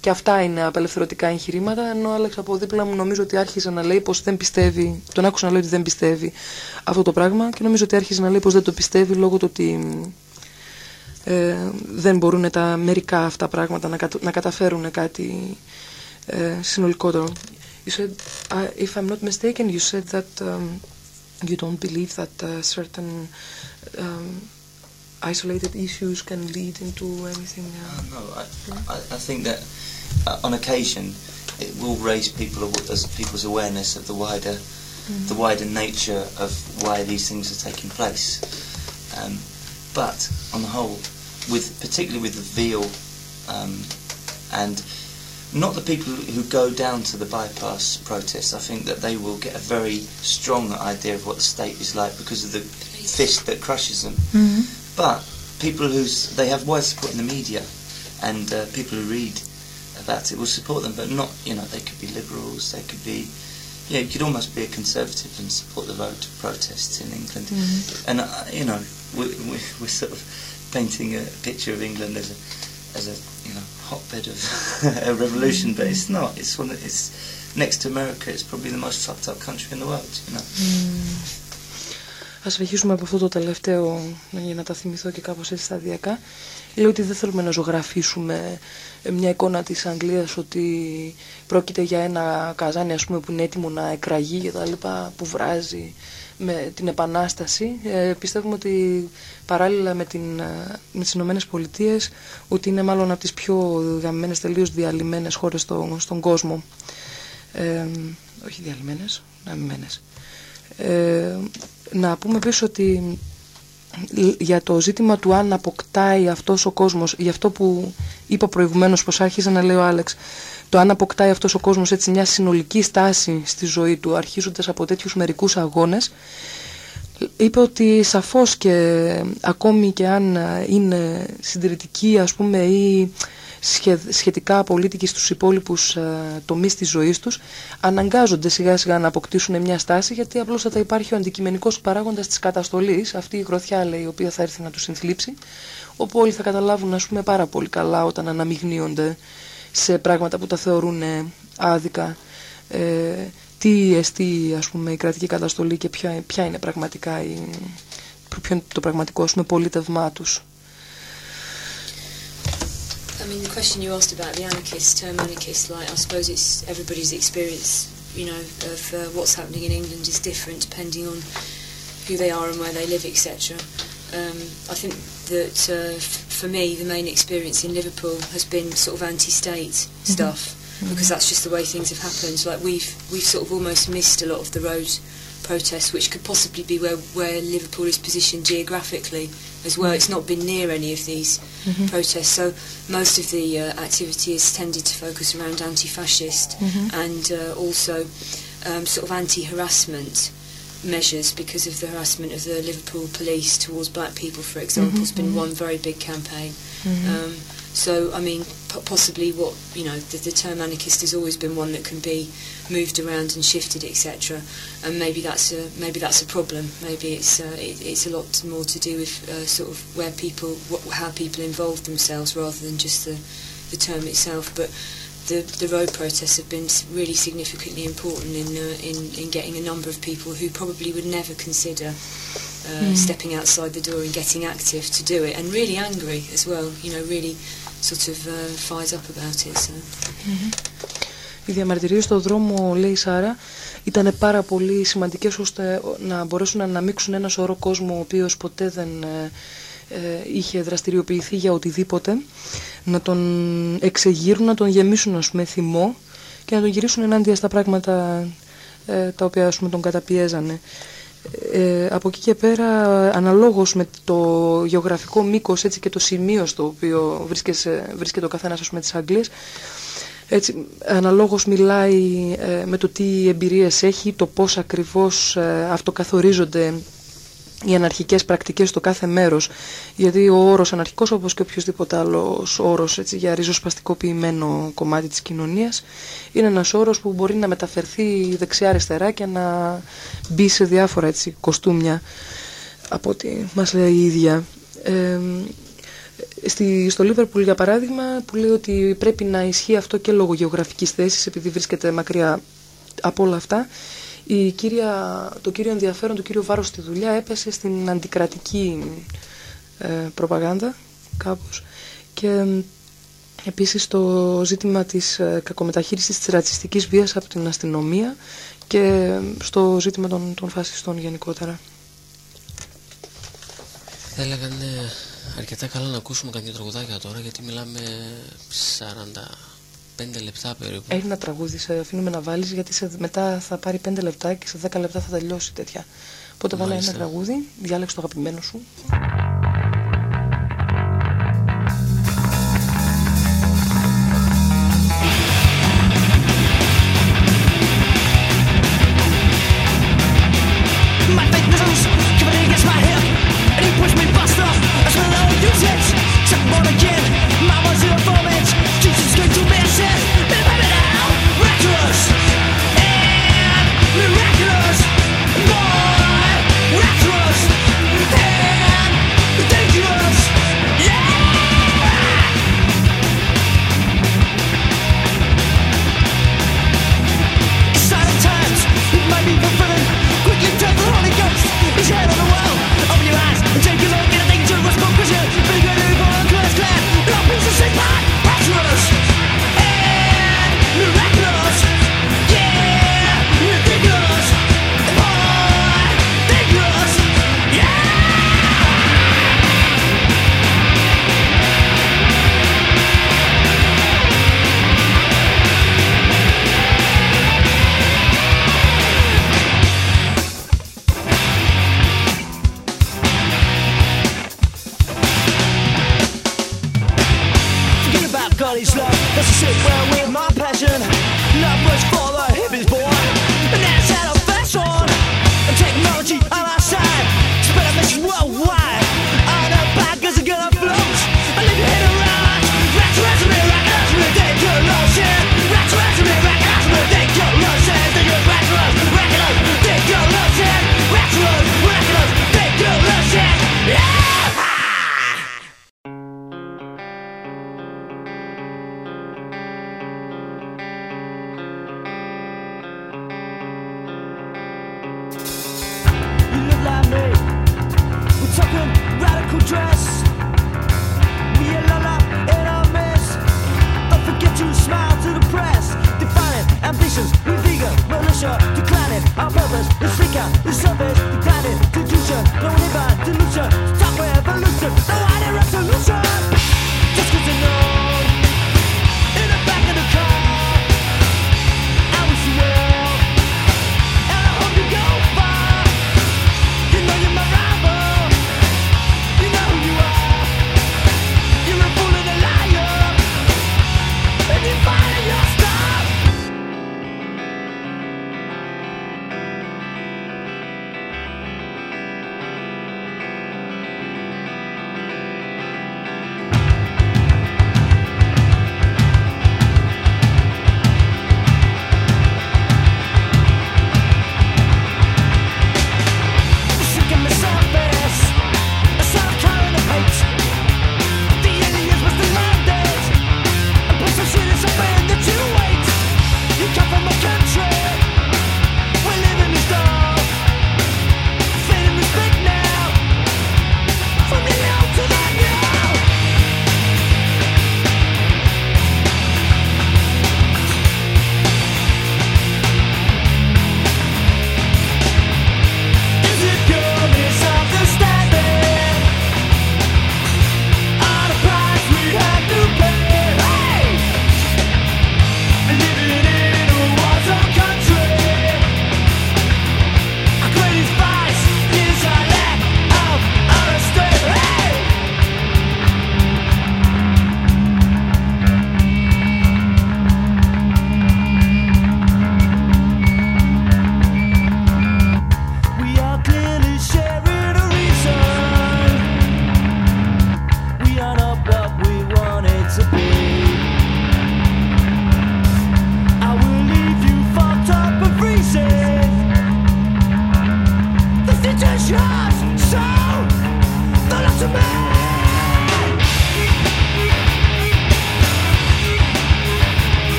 και αυτά είναι απελευθερωτικά εγχειρήματα, ενώ ο Άλεξ από δίπλα μου νομίζω ότι άρχισε να λέει πως δεν πιστεύει, τον άκουσα να λέει ότι δεν πιστεύει αυτό το πράγμα και νομίζω ότι άρχισε να λέει πως δεν το πιστεύει λόγω του ότι ε, δεν μπορούν τα μερικά αυτά πράγματα να, να καταφέρουν κάτι ε, συνολικότερο. You said, uh, if I'm not mistaken, you said that um, you don't believe that uh, certain um, isolated issues can lead into anything. Uh, no, I, I, I think that uh, on occasion, it will raise people as people's awareness of the wider, mm. the wider nature of why these things are taking place. Um, but on the whole, with particularly with the veal, um, and not the people who go down to the bypass protests. I think that they will get a very strong idea of what the state is like because of the fist that crushes them. Mm-hmm. But people who they have wide support in the media, and uh, people who read about it will support them, but not, you know, they could be liberals, they could be, yeah, you could almost be a conservative and support the road to protests in England. Mm-hmm. And, uh, you know, we, we, we're sort of painting a picture of England as a, as a, you know, hotbed of a revolution, but it's not. It's one. Of, it's next to America. It's probably the most fucked up country in the world. You know; Mm. Ας συνεχίσουμε από αυτό το τελευταίο για να τα θυμηθώ και κάπως έτσι σταδιακά. Λέω ότι δεν θέλουμε να ζωγραφίσουμε μια εικόνα της Αγγλίας ότι πρόκειται για ένα καζάνι ας πούμε, που είναι έτοιμο να εκραγεί και τα λοιπά που βράζει με την Επανάσταση. Ε, πιστεύουμε ότι παράλληλα με, την, ε, με τις Ηνωμένες Πολιτείες ότι είναι μάλλον από τις πιο γαμμένες τελείως διαλυμένες χώρες στο, στον κόσμο. Ε, όχι διαλυμένες, γαμμένες. Ε, να πούμε επίσης ότι για το ζήτημα του αν αποκτάει αυτός ο κόσμος, για αυτό που είπα προηγουμένως πως άρχισε να λέει ο Άλεξ, το αν αποκτάει αυτός ο κόσμος έτσι μια συνολική στάση στη ζωή του αρχίζοντας από τέτοιους μερικούς αγώνες είπε ότι σαφώς και ακόμη και αν είναι συντηρητική ας πούμε ή σχετικά απολύτικοι στους υπόλοιπους ε, τομείς της ζωής τους αναγκάζονται σιγά σιγά να αποκτήσουν μια στάση γιατί απλώς θα υπάρχει ο αντικειμενικός παράγοντας της καταστολής αυτή η γροθιά λέει η οποία θα έρθει να τους συνθλίψει όπου όλοι θα καταλάβουν ας πούμε πάρα πολύ καλά όταν αναμειγνύονται σε πράγματα που τα θεωρούν άδικα ε, τι εστί ας πούμε η κρατική καταστολή και ποια, ποια είναι πραγματικά η, ποιο είναι το πραγματικό ας πούμε, πολίτευμά τους. I mean, the question you asked about the anarchist, term anarchist, like I suppose it's everybody's experience, you know, of uh, what's happening in England is different depending on who they are and where they live, etc. Um, I think that uh, for me, the main experience in Liverpool has been sort of anti-state mm-hmm. stuff mm-hmm. because that's just the way things have happened. Like we've we've sort of almost missed a lot of the road protests, which could possibly be where where Liverpool is positioned geographically as well. It's not been near any of these mm-hmm. protests, so most of the uh, activity has tended to focus around anti-fascist Mhm. and uh, also um, sort of anti-harassment measures because of the harassment of the Liverpool police towards black people, for example, has been one very big campaign. Um, so, I mean, po- possibly what you know, the, the term anarchist has always been one that can be moved around and shifted, etc. And maybe that's a maybe that's a problem. Maybe it's uh, it, it's a lot more to do with uh, sort of where people, what, how people involve themselves, rather than just the the term itself. But the the road protests have been s- really significantly important in uh, in in getting a number of people who probably would never consider uh, stepping outside the door and getting active to do it, and really angry as well. You know, really sort of uh, fired up about it. So. Οι διαμαρτυρίες στο δρόμο, λέει η Σάρα, ήταν πάρα πολύ σημαντικές ώστε να μπορέσουν να αναμίξουν ένα σωρό κόσμο ο οποίος ποτέ δεν ε, ε, είχε δραστηριοποιηθεί για οτιδήποτε, να τον εξεγείρουν, να τον γεμίσουν ας πούμε θυμό και να τον γυρίσουν ενάντια στα πράγματα ε, τα οποία ας πούμε, τον καταπιέζανε. Ε, από εκεί και πέρα, αναλόγως με το γεωγραφικό μήκος έτσι, και το σημείο στο οποίο βρίσκεσαι- βρίσκεται ο καθένας ας πούμε, της Αγγλίας, έτσι, αναλόγως μιλάει ε, με το τι εμπειρίες έχει, το πώς ακριβώς ε, αυτοκαθορίζονται οι αναρχικές πρακτικές στο κάθε μέρος γιατί ο όρος αναρχικός όπως και οποιοδήποτε άλλος όρος έτσι, για ριζοσπαστικοποιημένο κομμάτι της κοινωνίας είναι ένας όρος που μπορεί να μεταφερθεί δεξιά-αριστερά και να μπει σε διάφορα έτσι, κοστούμια από ό,τι μας λέει η ίδια. Ε, στη, στο Λίβερπουλ για παράδειγμα που λέει ότι πρέπει να ισχύει αυτό και λόγω γεωγραφικής θέσης επειδή βρίσκεται μακριά από όλα αυτά η κύρια, το κύριο ενδιαφέρον, το κύριο βάρος στη δουλειά έπεσε στην αντικρατική ε, προπαγάνδα κάπως και επίσης το ζήτημα της ε, κακομεταχείρισης της ρατσιστικής βίας από την αστυνομία και στο ζήτημα των, των φασιστών γενικότερα. Θα έλεγα ναι, αρκετά καλά να ακούσουμε κάποια τραγουδάκια τώρα γιατί μιλάμε 40 5 λεπτά περίπου. Έχει ένα τραγούδι, σε αφήνουμε να βάλεις γιατί σε, μετά θα πάρει 5 λεπτά και σε 10 λεπτά θα τελειώσει τέτοια. Οπότε βάλε ένα τραγούδι, διάλεξε το αγαπημένο σου.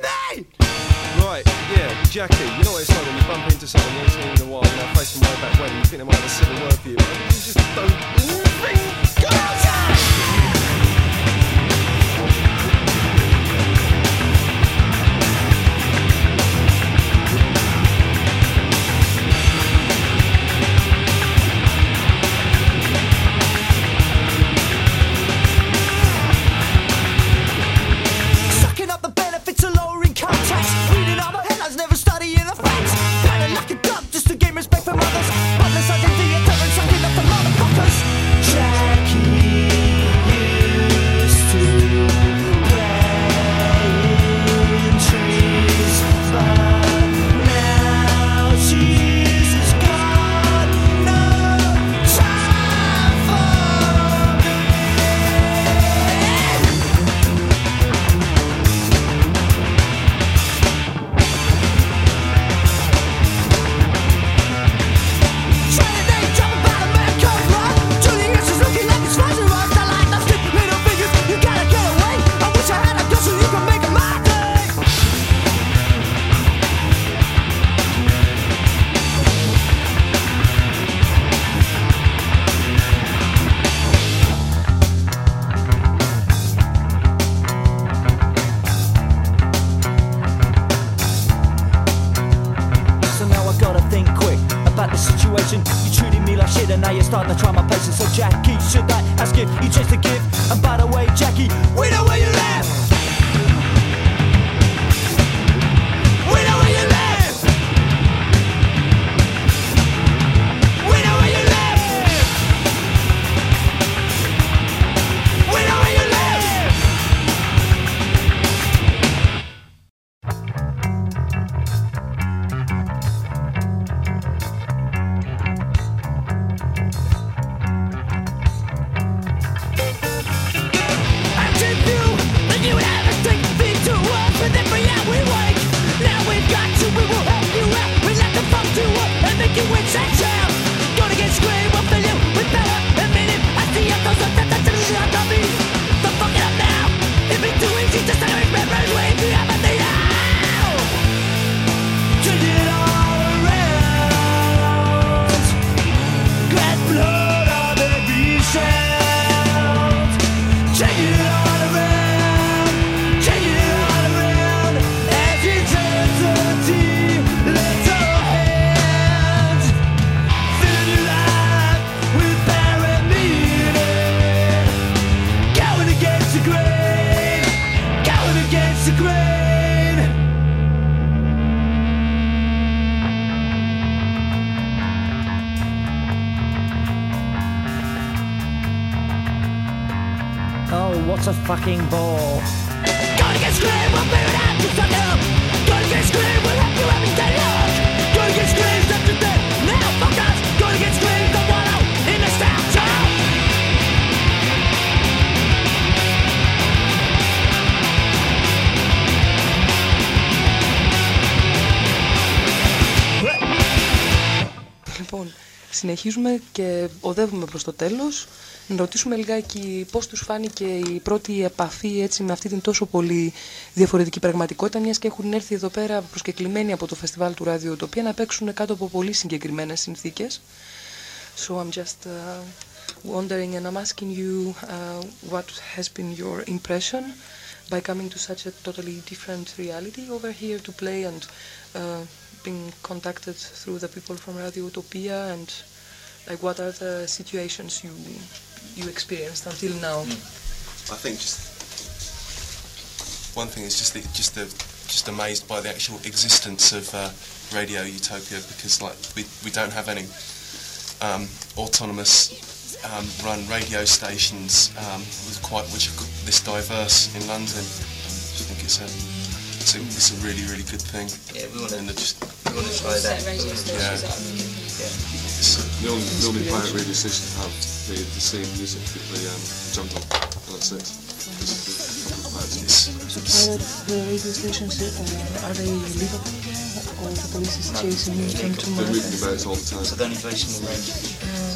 With me? Right, yeah, Jackie, you know what it's like when you bump into someone you ain't seen in a while, know, face them way back when, you think they might have a civil word for you. You just don't. Oh, what a fucking ball. Gonna get screwed, we'll figure it out, you suck it up. Gonna get screwed, we'll help you every day up. Gonna get screwed, up to death. Now fuck us. Gonna get screwed, the wallow in the style job. Λοιπόν, συνεχίζουμε και οδεύουμε προς το τέλος. Να ρωτήσουμε λιγάκι πώς τους φάνηκε η πρώτη επαφή έτσι, με αυτή την τόσο πολύ διαφορετική πραγματικότητα, μιας και έχουν έρθει εδώ πέρα προσκεκλημένοι από το φεστιβάλ του Ραδιοτοπία να παίξουν κάτω από πολύ συγκεκριμένες συνθήκες. So I'm just uh, wondering and I'm asking you uh, what has been your impression by coming to such a totally different reality over here to play and uh, being contacted through the people from Radio Utopia and like what are the situations you you experienced until now? I think just one thing is just the, just the just amazed by the actual existence of uh, Radio Utopia because like we we don't have any um, autonomous um, run radio stations um, with quite which are this diverse in London. I think it's a it's a, it's a really really good thing. Yeah, we want to just we want to try that. Radio stations Yeah. Up. The only, the only pirate radio station have the, the same music, they play um, jungle, and that's it. This is the pirates. Pirate the radio stations, uh, are they legal? Or the police is chasing them too They're much? reading about it all the time. So the only version will range.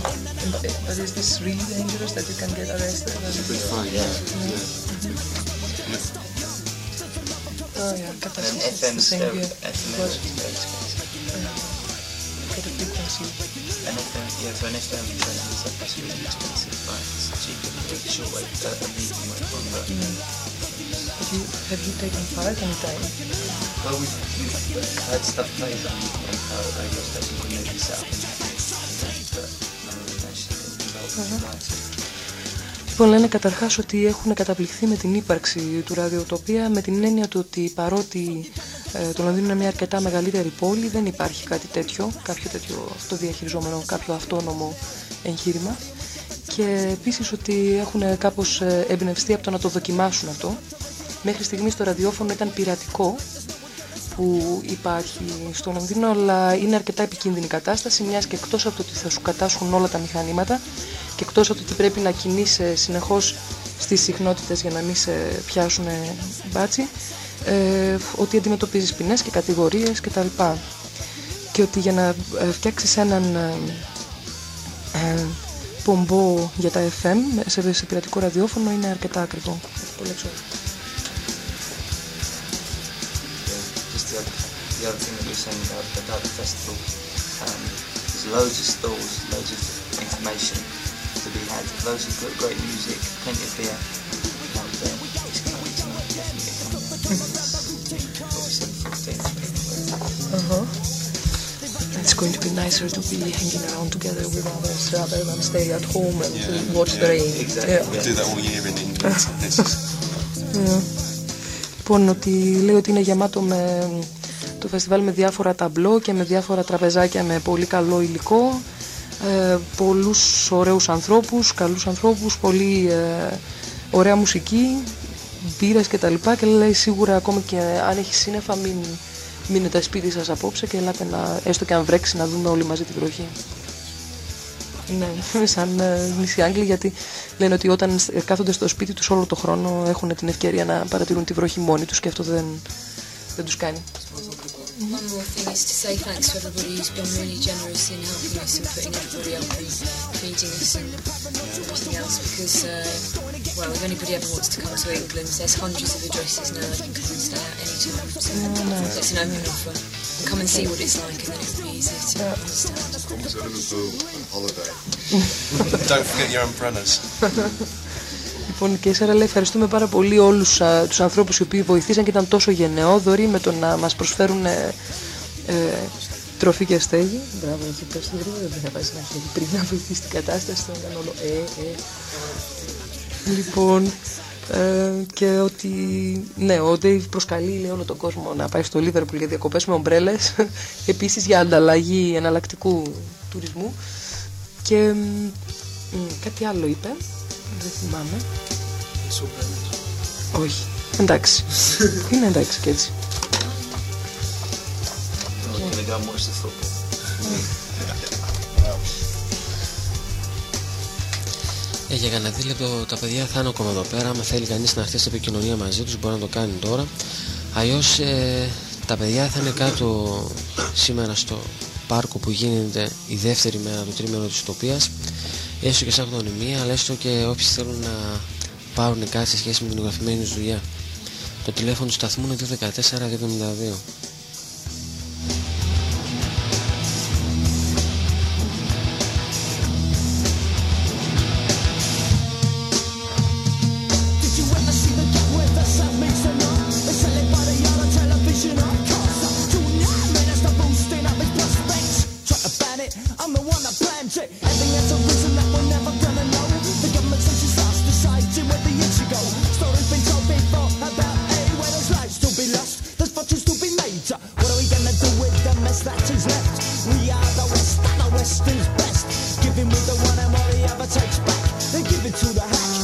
Uh, but, but is this really dangerous that you can get arrested? it's Big fine, yeah. yeah. Oh yeah, And capacity is FM the same stereo, here. FM get a frequency. And FM, yeah, for an FM channel, it's like that's really expensive, but it's cheaper for a shortwave, uh, a medium wave one. But But you, have you taken part any time? well, we've, we've had stuff played on, on pirate radio stations when they've been set up, but none of them actually been involved in writing. Λοιπόν, λένε καταρχά ότι έχουν καταπληχθεί με την ύπαρξη του ραδιοτοπία με την έννοια του ότι παρότι ε, το Λονδίνο είναι μια αρκετά μεγαλύτερη πόλη, δεν υπάρχει κάτι τέτοιο, κάποιο τέτοιο αυτοδιαχειριζόμενο, κάποιο αυτόνομο εγχείρημα. Και επίσης ότι έχουν κάπως ε, εμπνευστεί από το να το δοκιμάσουν αυτό. Μέχρι στιγμής το ραδιόφωνο ήταν πειρατικό που υπάρχει στο Λονδίνο, αλλά είναι αρκετά επικίνδυνη η κατάσταση, μιας και εκτός από το ότι θα σου κατάσχουν όλα τα μηχανήματα και εκτός από το ότι πρέπει να κινείσαι συνεχώς στις συχνότητες για να μην σε πιάσουν μπάτσι, ότι αντιμετωπίζει ποινές και κατηγορίες κτλ. Και, και ότι για να φτιάξεις έναν πομπό για τα FM σε, σε ραδιόφωνο είναι αρκετά ακριβό. Πολύ going to be nicer to be hanging around together with others rather than stay at home and uh, Yeah. watch the rain. Exactly. Yeah. we do that all year in England. It's just, Yeah. Λοιπόν, ότι λέει ότι είναι γεμάτο με το φεστιβάλ με διάφορα ταμπλό και με διάφορα τραπεζάκια με πολύ καλό υλικό, ε, πολλούς ωραίους ανθρώπους, καλούς ανθρώπους, πολύ ε, ωραία μουσική, μπύρες και τα λοιπά και λέει σίγουρα ακόμα και αν έχει σύννεφα μην μείνετε σπίτι σας απόψε και ελάτε να, έστω και αν βρέξει να δούμε όλοι μαζί τη βροχή. Ναι, σαν ε, νησί Άγγλοι γιατί λένε ότι όταν σ- κάθονται στο σπίτι τους όλο το χρόνο έχουν την ευκαιρία να παρατηρούν τη βροχή μόνοι τους και αυτό δεν, δεν τους κάνει. One more thing is to say thanks to everybody who's been really generous in helping us and putting everybody up and feeding us and everything else because, uh, well, if anybody ever wants to come to England, there's hundreds of addresses now they can come and stay out any time. So it's an open offer. And come and see what it's like and then it'll be easier to understand. Come to Liverpool on holiday. don't forget your umbrellas. Λοιπόν, και η Σάρα λέει ευχαριστούμε πάρα πολύ όλους α, τους ανθρώπους οι οποίοι βοηθήσαν και ήταν τόσο γενναιόδοροι με το να μας προσφέρουν ε, ε, τροφή και στέγη. Μπράβο, έτσι πες το γρήγορα, δεν θα βάζει να χέρι πριν να βοηθήσει την κατάσταση, θα ήταν όλο ε, ε. Λοιπόν, ε, και ότι ναι, ο Dave προσκαλεί λέει, όλο τον κόσμο να πάει στο Liverpool για διακοπές με ομπρέλες επίσης για ανταλλαγή εναλλακτικού τουρισμού και μ, μ, κάτι άλλο είπε δεν θυμάμαι όχι, εντάξει είναι εντάξει και έτσι We're going to go and watch the football. Ε, για κανένα δίλεπτο τα παιδιά θα είναι ακόμα εδώ πέρα. Αν θέλει κανείς να έρθει σε επικοινωνία μαζί τους μπορεί να το κάνει τώρα. Αλλιώς ε, τα παιδιά θα είναι κάτω σήμερα στο πάρκο που γίνεται η δεύτερη μέρα του τρίμηνου της Ουτοπίας. Έστω και σαν γνωριμία, αλλά έστω και όποιοι θέλουν να πάρουν κάτι σε σχέση με την εγγραφημένη τους δουλειά. Το τηλέφωνο του σταθμού είναι 214-272. West is best. Give him with the one and all the other takes back. They give it to the hack.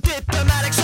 diplomatic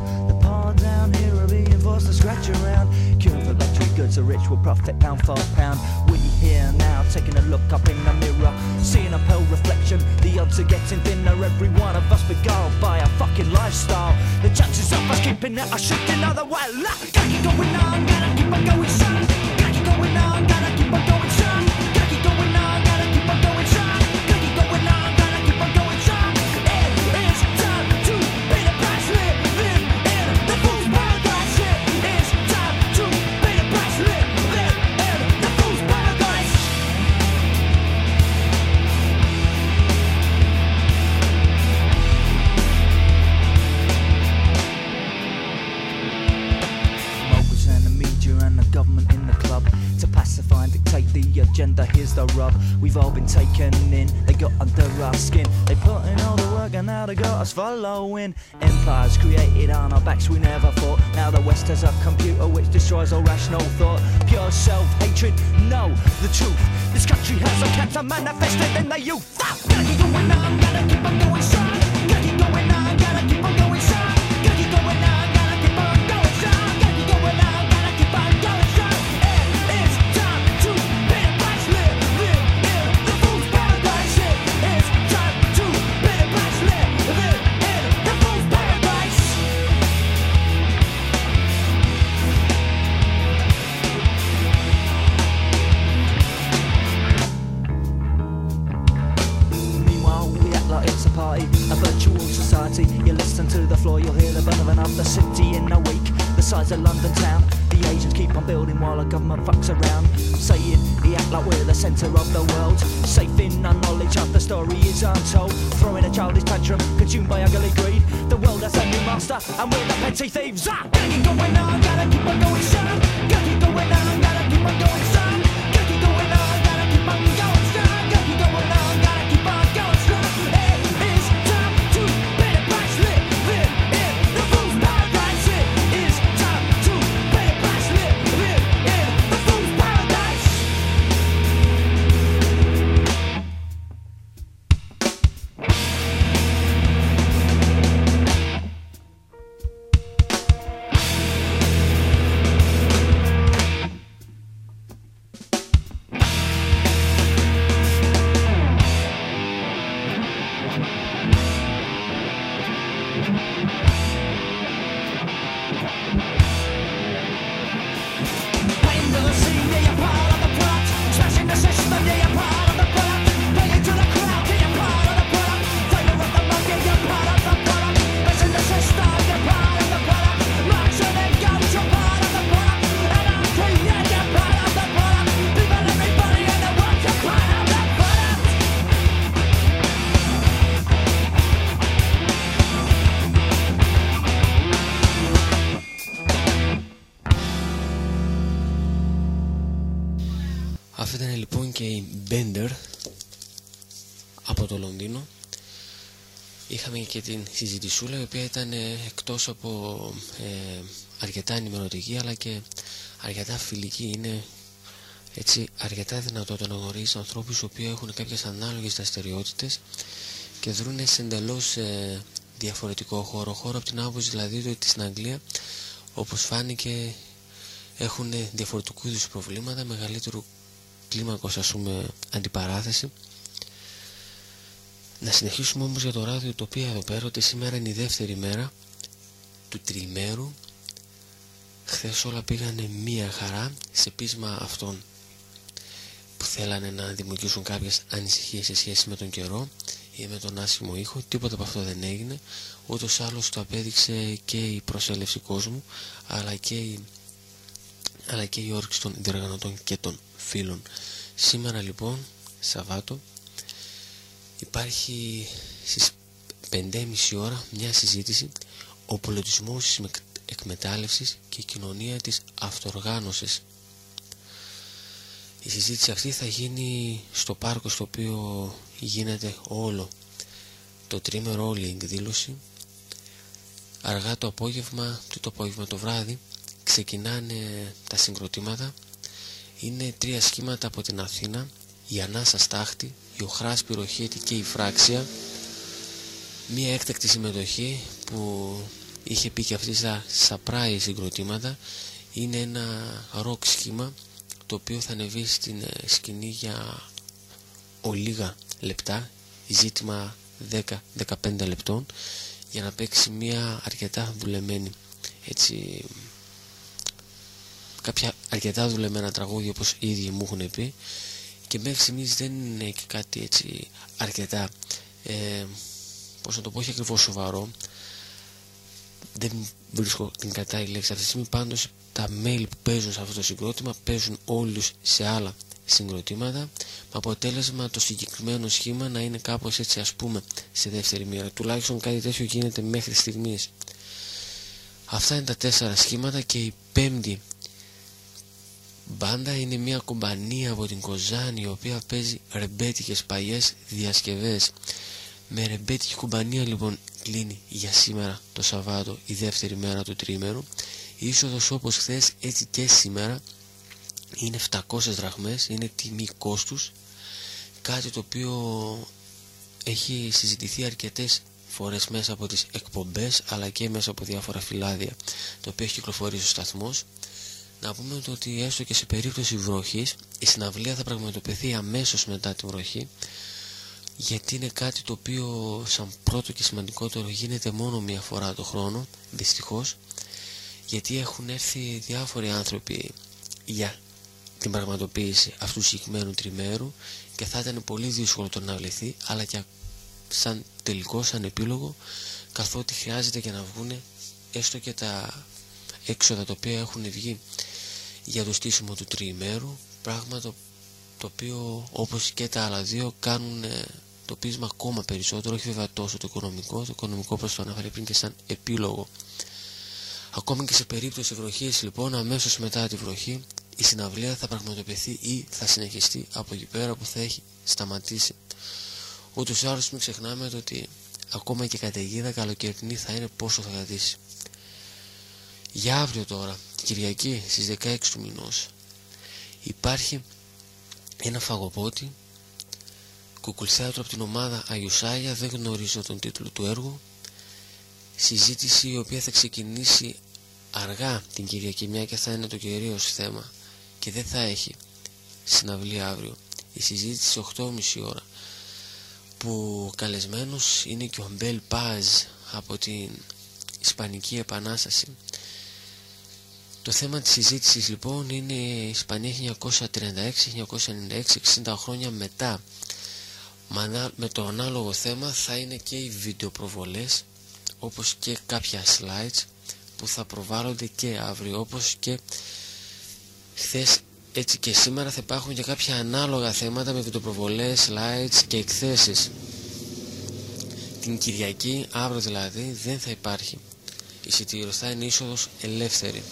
The power down here are being forced to scratch around. Cure for luxury goods, a will profit pound for pound. We here now, taking a look up in the mirror, seeing a pale reflection. The odds are getting thinner. Every one of us beguiled by our fucking lifestyle. The chances of us keeping it are shifting other way. Like, going on. following. Empires created on our backs we never fought. Now the West has a computer which destroys all rational thought. Pure self-hatred, no, the truth. This country has a cancer manifested in the youth. I'm gonna keep doing I'm gonna keep on doing. Την συζητησούλα η οποία ήταν ε, εκτός από ε, αρκετά ενημερωτική αλλά και αρκετά φιλική είναι έτσι αρκετά δυνατό το να γνωρίζεις ανθρώπους οι οποίοι έχουν κάποιες ανάλογες δραστηριότητες και δρούν σε εντελώς ε, διαφορετικό χώρο. Χώρο από την άποψη δηλαδή ότι στην Αγγλία όπως φάνηκε έχουν διαφορετικού είδους προβλήματα μεγαλύτερου κλίμακος ας πούμε αντιπαράθεση να συνεχίσουμε όμως για το ράδιο το οποίο εδώ πέρα ότι σήμερα είναι η δεύτερη μέρα του τριημέρου. Χθες όλα πήγανε μία χαρά σε πείσμα αυτών που θέλανε να δημιουργήσουν κάποιες ανησυχίες σε σχέση με τον καιρό ή με τον άσχημο ήχο. Τίποτα από αυτό δεν έγινε. Ούτως άλλως το απέδειξε και η προσέλευση κόσμου αλλά και η, αλλά και η όρεξη των διοργανωτών και των φίλων. Σήμερα λοιπόν Σαββάτο υπάρχει στις 5.30 ώρα μια συζήτηση ο πολιτισμός της εκμετάλλευσης και η κοινωνία της αυτοργάνωσης. Η συζήτηση αυτή θα γίνει στο πάρκο στο οποίο γίνεται όλο το τρίμερο όλη η εκδήλωση. Αργά το απόγευμα το, το απόγευμα το βράδυ ξεκινάνε τα συγκροτήματα. Είναι τρία σχήματα από την Αθήνα η Ανάσα Στάχτη, η Οχράς Πυροχέτη και η Φράξια μία έκτακτη συμμετοχή που είχε πει και αυτή στα σαπράι συγκροτήματα είναι ένα ροκ σχήμα το οποίο θα ανεβεί στην ε, σκηνή για ολίγα λεπτά ζήτημα 10-15 λεπτών για να παίξει μια αρκετά δουλεμένη έτσι κάποια αρκετά δουλεμένα τραγούδια όπως οι ίδιοι μου έχουν πει και μέχρι στιγμής δεν είναι και κάτι έτσι αρκετά ε, πώς να το πω όχι ακριβώς σοβαρό. Δεν βρίσκω την κατάλληλη λέξη αυτή τη στιγμή. Πάντως τα μέλη που παίζουν σε αυτό το συγκρότημα παίζουν όλους σε άλλα συγκροτήματα με αποτέλεσμα το συγκεκριμένο σχήμα να είναι κάπως έτσι ας πούμε σε δεύτερη μοίρα. Τουλάχιστον κάτι τέτοιο γίνεται μέχρι στιγμής. Αυτά είναι τα τέσσερα σχήματα και η πέμπτη μπάντα είναι μια κομπανία από την Κοζάνη η οποία παίζει ρεμπέτικες παλιές διασκευές. Με ρεμπέτικη κουμπανία λοιπόν κλείνει για σήμερα το Σαββάτο η δεύτερη μέρα του τρίμερου. Η είσοδος όπως χθες έτσι και σήμερα είναι 700 δραχμές είναι τιμή κόστους. Κάτι το οποίο έχει συζητηθεί αρκετές φορές μέσα από τις εκπομπές αλλά και μέσα από διάφορα φυλάδια το οποίο έχει κυκλοφορήσει ο σταθμός να πούμε ότι έστω και σε περίπτωση βροχής η συναυλία θα πραγματοποιηθεί αμέσως μετά τη βροχή γιατί είναι κάτι το οποίο σαν πρώτο και σημαντικότερο γίνεται μόνο μία φορά το χρόνο δυστυχώς γιατί έχουν έρθει διάφοροι άνθρωποι για την πραγματοποίηση αυτού του συγκεκριμένου τριμέρου και θα ήταν πολύ δύσκολο το να βληθεί αλλά και σαν τελικό, σαν επίλογο καθότι χρειάζεται και να βγουν έστω και τα έξοδα τα οποία έχουν βγει για το στήσιμο του τριημέρου πράγμα το, το οποίο όπως και τα άλλα δύο κάνουν το πείσμα ακόμα περισσότερο όχι βέβαια τόσο το οικονομικό το οικονομικό προς το αναφέρει πριν και σαν επίλογο. Ακόμη και σε περίπτωση βροχής λοιπόν αμέσως μετά τη βροχή η συναυλία θα πραγματοποιηθεί ή θα συνεχιστεί από εκεί πέρα που θα έχει σταματήσει. Ούτως ή άλλως μην ξεχνάμε ότι ακόμα και καταιγίδα καλοκαιρινή θα είναι πόσο θα κρατήσει. Για αύριο τώρα Κυριακή στις 16 του μηνός υπάρχει ένα φαγοπότη κουκουλθέατρο από την ομάδα Αγιουσάγια δεν γνωρίζω τον τίτλο του έργου. Συζήτηση η οποία θα ξεκινήσει αργά την Κυριακή μια και θα είναι το κυρίως θέμα και δεν θα έχει συναυλία αύριο. Η συζήτηση 8.30 ώρα που καλεσμένος είναι και ο Μπέλ Πάζ από την Ισπανική Επανάσταση το θέμα της συζήτησης λοιπόν είναι η Ισπανία 1936-1996, 60 χρόνια μετά. Με το ανάλογο θέμα θα είναι και οι βιντεοπροβολές όπως και κάποια slides που θα προβάλλονται και αύριο όπως και χθες έτσι και σήμερα θα υπάρχουν και κάποια ανάλογα θέματα με βιντεοπροβολές, slides και εκθέσεις. Την Κυριακή, αύριο δηλαδή, δεν θα υπάρχει εισιτήριο, θα είναι είσοδος ελεύθερη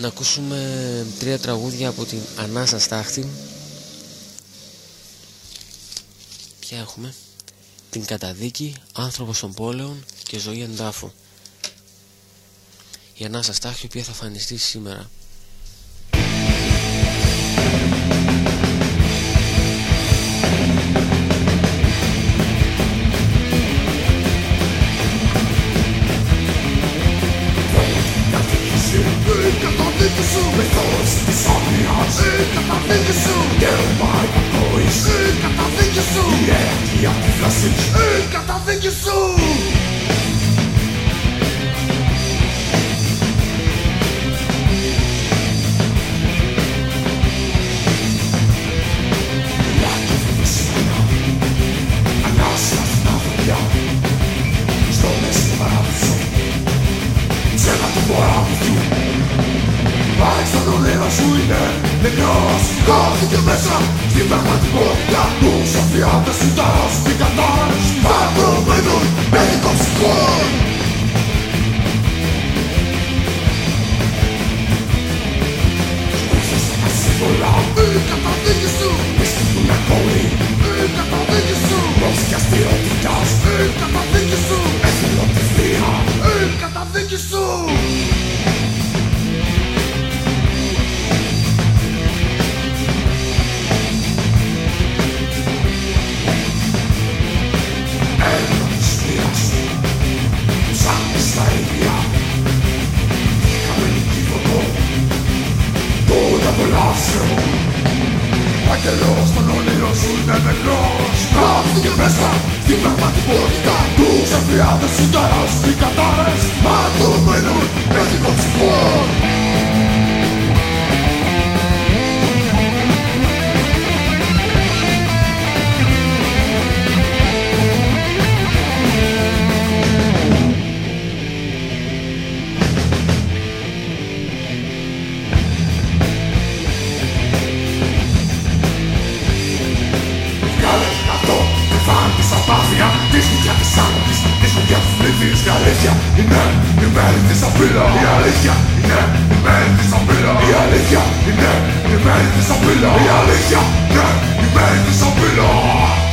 να ακούσουμε τρία τραγούδια από την Ανάσα Στάχτη. Ποια έχουμε; Την Καταδίκη, Άνθρωπος των Πόλεων και Ζωή Εντάφου Η Ανάσα Στάχτη η οποία θα φανιστεί σήμερα. Καταδίκη σου Μεθός της άγριας Καταδίκη σου Γερμάει παπόης Καταδίκη σου Η αίτια τη φλασσή Καταδίκη σου Ανάσα Άρχισαν το νερό σου είναι νεκρός. Χάθηκε μέσα στην πραγματικότητα Τους αφιάντες σου τα στην κατάρρευση. Φαγρωμένων παιδικών ψυχών Σύμβολα η καταδίκη σου. Βρίσκουν ακόμη η καταδίκη σου. Μόσια αστείωτητας η καταδίκη σου. Εθνοτυφλία η καταδίκη σου Τον απολαύσεω Αγγελός τον όνειρο σου είναι νεκρός. Χάθηκε μέσα στην πραγματικότητα Τους εφιάδες σου ταράσουν οι κατάρες Ματωμένων παιδικών ψυχών Βγάλε πλήθης Η αλήθεια είναι η μέρη της απειλά Η αλήθεια είναι η μέρη της απειλά Η αλήθεια είναι η μέρη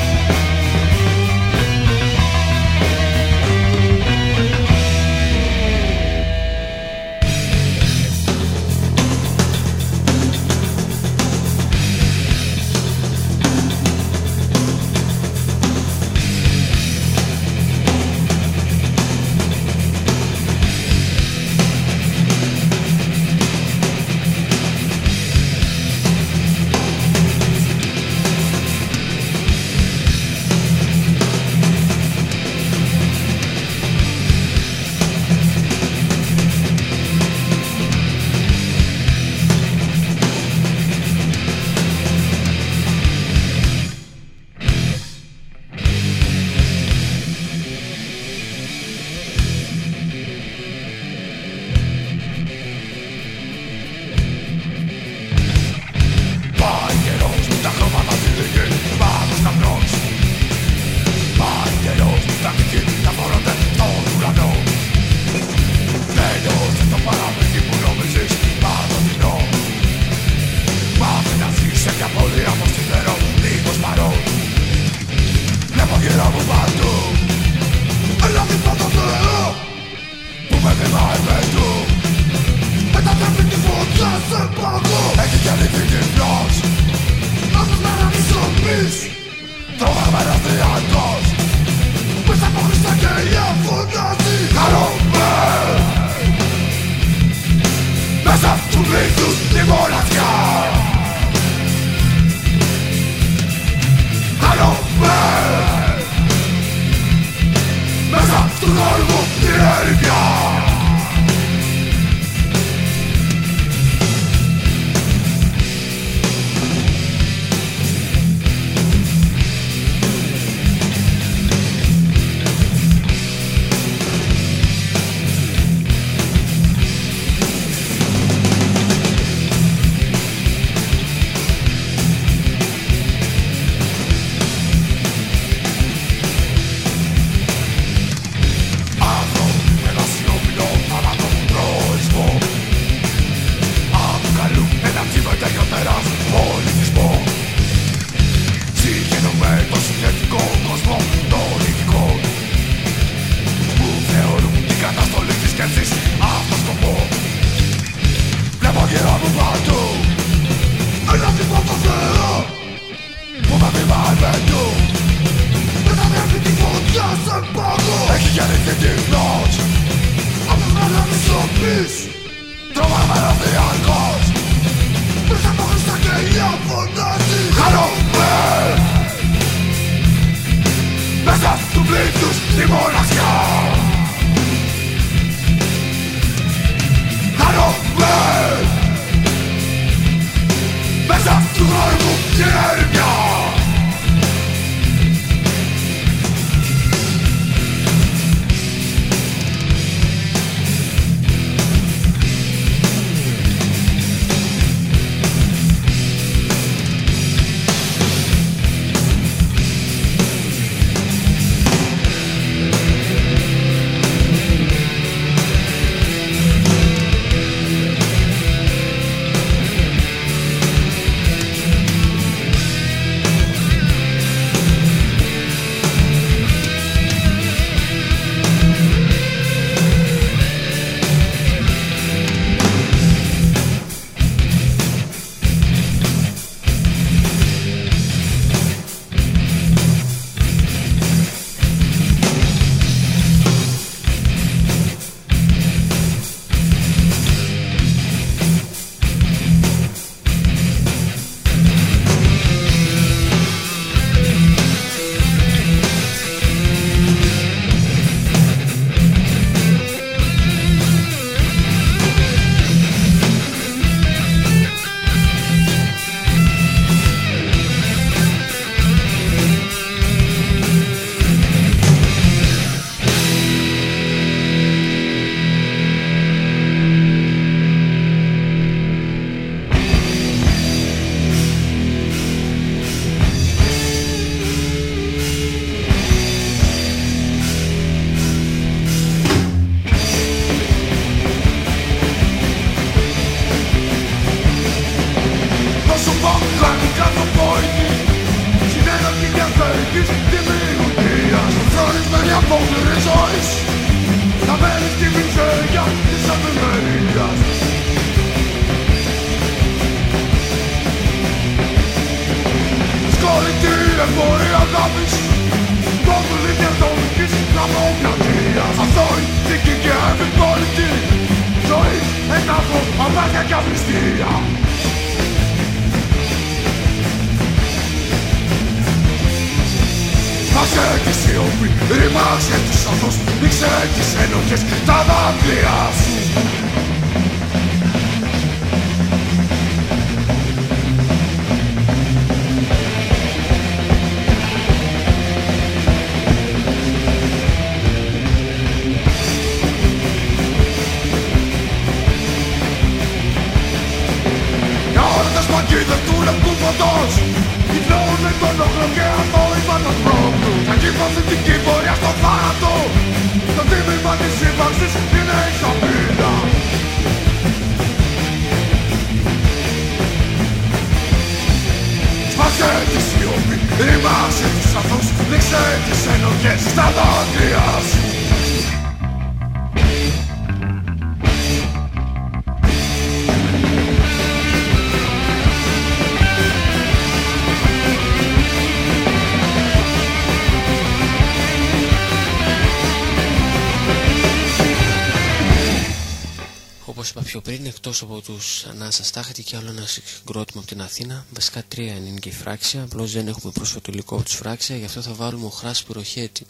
πριν, εκτός από τους Ανάσας Στάχατη και άλλο ένα συγκρότημα από την Αθήνα, βασικά τρία είναι και η Φράξια, απλώς δεν έχουμε πρόσφατο υλικό από τους Φράξια, γι' αυτό θα βάλουμε ο Χράς Πυροχέτη.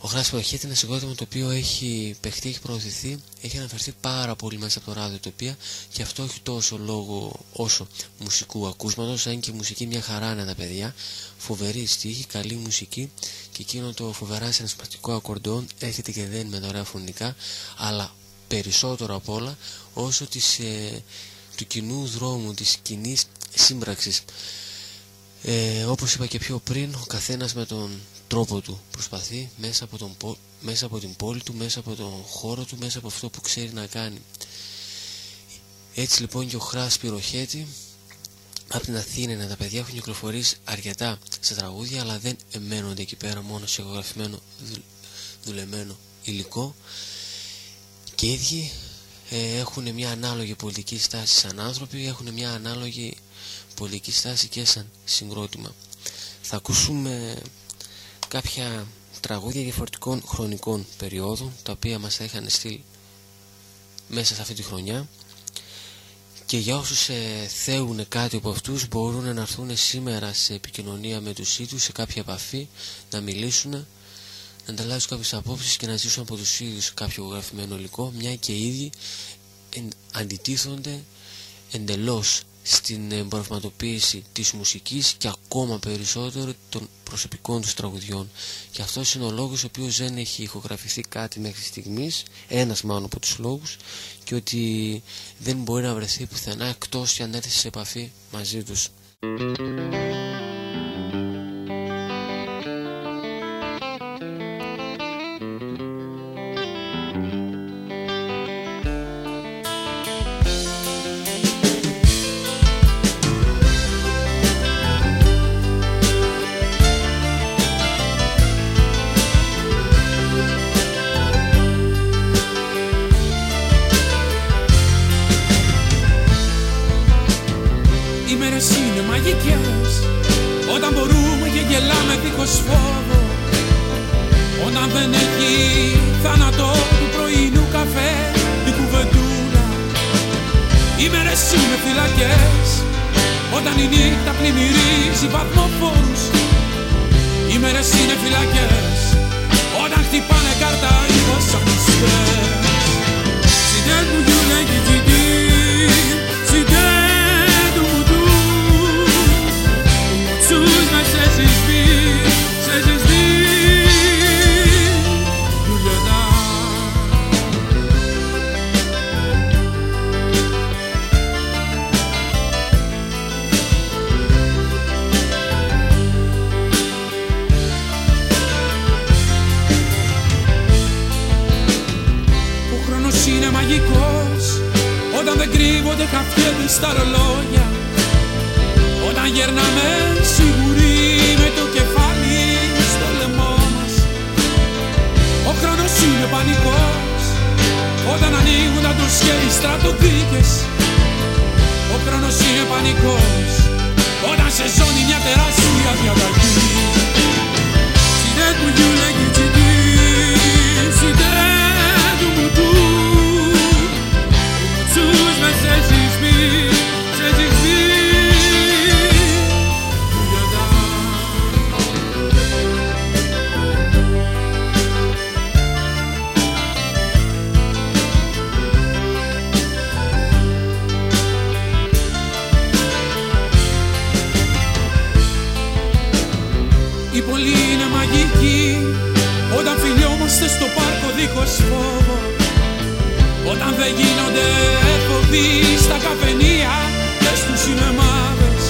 Ο Χράς Πυροχέτη είναι ένα συγκρότημα το οποίο έχει παιχτεί, έχει προωθηθεί, έχει αναφερθεί πάρα πολύ μέσα από το ράδιο τοπία και αυτό όχι τόσο λόγω όσο μουσικού ακούσματος, αν και η μουσική μια χαρά είναι τα παιδιά, φοβερή στίχη, καλή μουσική και εκείνο το φοβερά συναισθηματικό ακορντεόν. Έρχεται και δεν με ωραία φωνικά, αλλά περισσότερο απ' όλα όσο της, ε, του κοινού δρόμου, της κοινή σύμπραξης. Ε, όπως είπα και πιο πριν, ο καθένας με τον τρόπο του προσπαθεί μέσα από, τον, πο- μέσα από την πόλη του, μέσα από τον χώρο του, μέσα από αυτό που ξέρει να κάνει. Έτσι λοιπόν και ο Χράς Πυροχέτη από την Αθήνα είναι τα παιδιά έχουν κυκλοφορήσει αρκετά σε τραγούδια αλλά δεν εμένονται εκεί πέρα μόνο σε ηχογραφημένο δουλ- δουλεμένο υλικό και οι ίδιοι ε, έχουν μια ανάλογη πολιτική στάση σαν άνθρωποι έχουν μια ανάλογη πολιτική στάση και σαν συγκρότημα. Θα ακούσουμε κάποια τραγούδια διαφορετικών χρονικών περιόδων τα οποία μας θα είχαν στείλει μέσα σε αυτή τη χρονιά. Και για όσους ε, θέλουν κάτι από αυτούς μπορούν να έρθουν σήμερα σε επικοινωνία με τους ίδιους σε κάποια επαφή να μιλήσουν να ανταλλάξουν κάποιες απόψεις και να ζήσουν από τους ίδιους κάποιο γραφημένο υλικό μια και οι ίδιοι εν, αντιτίθονται εντελώς στην εμπορευματοποίηση της μουσικής και ακόμα περισσότερο των προσωπικών τους τραγουδιών. Και αυτό είναι ο λόγος ο οποίος δεν έχει ηχογραφηθεί κάτι μέχρι στιγμής, ένας μάλλον από τους λόγους, και ότι δεν μπορεί να βρεθεί πουθενά εκτός και αν έρθει σε επαφή μαζί τους. Όταν δεν γίνονται εφοβοί στα καφενεία και στους σινεμάδες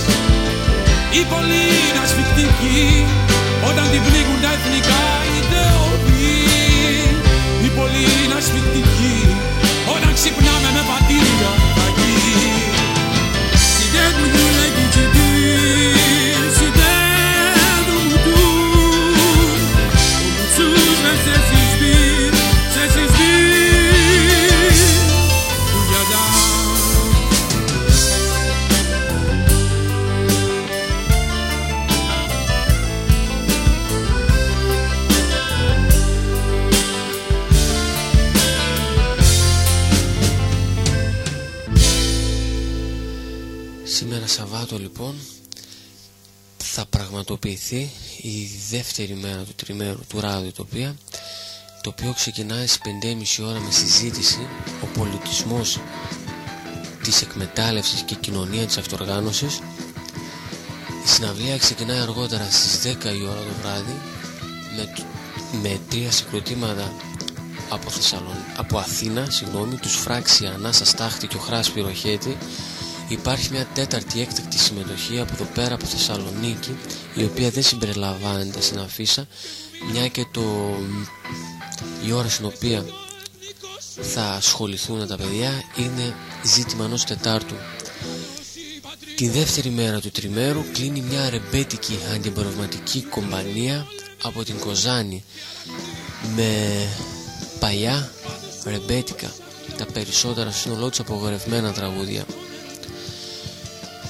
Η πόλη είναι ασφυκτική Όταν την πνίγουν τα εθνικά πραγματοποιηθεί η δεύτερη μέρα του τριμέρου του ραδιοτοπία το οποίο ξεκινάει στις 5.30 ώρα με συζήτηση ο πολιτισμός της εκμετάλλευσης και κοινωνία της αυτοργάνωσης. Η συναυλία ξεκινάει αργότερα στις 10 η ώρα το βράδυ με, με τρία συγκροτήματα από, Θεσσαλον... από Αθήνα, συγγνώμη, τους Φράξια, Ανάσα Στάχτη και ο Χράς Πυροχέτη Υπάρχει μια τέταρτη έκτακτη συμμετοχή από εδώ πέρα από Θεσσαλονίκη η οποία δεν συμπεριλαμβάνεται στην αφίσα μια και το... η ώρα στην οποία θα ασχοληθούν τα παιδιά είναι ζήτημα ενός Τετάρτου. Τη δεύτερη μέρα του τριμέρου κλείνει μια ρεμπέτικη αντιεμπορευματική κομπανία από την Κοζάνη με παλιά ρεμπέτικα τα περισσότερα στο σύνολό τους απογορευμένα τραγούδια.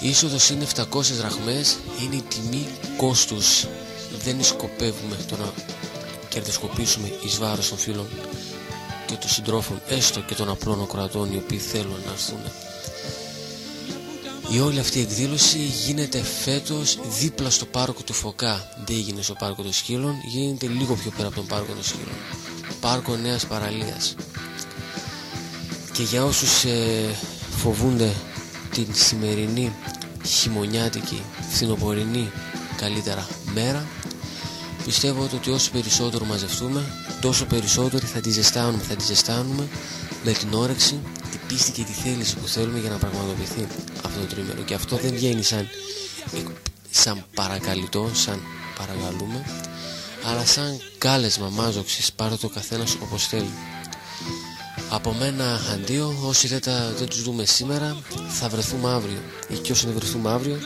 Η είσοδος είναι 700 δραχμές, είναι η τιμή κόστους. Δεν σκοπεύουμε το να κερδοσκοπήσουμε εις βάρος των φίλων και των συντρόφων, έστω και των απλών ακροατών οι οποίοι θέλουν να έρθουν. Η όλη αυτή η εκδήλωση γίνεται φέτος δίπλα στο πάρκο του Φωκά. Δεν έγινε στο πάρκο των Σκύλων, γίνεται λίγο πιο πέρα από τον πάρκο των Σκύλων. Πάρκο Νέας Παραλίας. Και για όσους ε, φοβούνται την σημερινή χειμωνιάτικη, φθινοπορεινή καλύτερα μέρα. Πιστεύω ότι όσο περισσότερο μαζευτούμε τόσο περισσότεροι θα τη ζεστάνουμε θα τη ζεστάνουμε με την όρεξη την πίστη και τη θέληση που θέλουμε για να πραγματοποιηθεί αυτό το τρίμερο και αυτό δεν γίνει σαν, σαν παρακαλυτό σαν παρακαλούμε αλλά σαν κάλεσμα μάζοξης πάρε το καθένας όπως θέλει. Από μένα αντίο, όσοι δεν, τα, τους δούμε σήμερα θα βρεθούμε αύριο ή και όσοι δεν βρεθούμε αύριο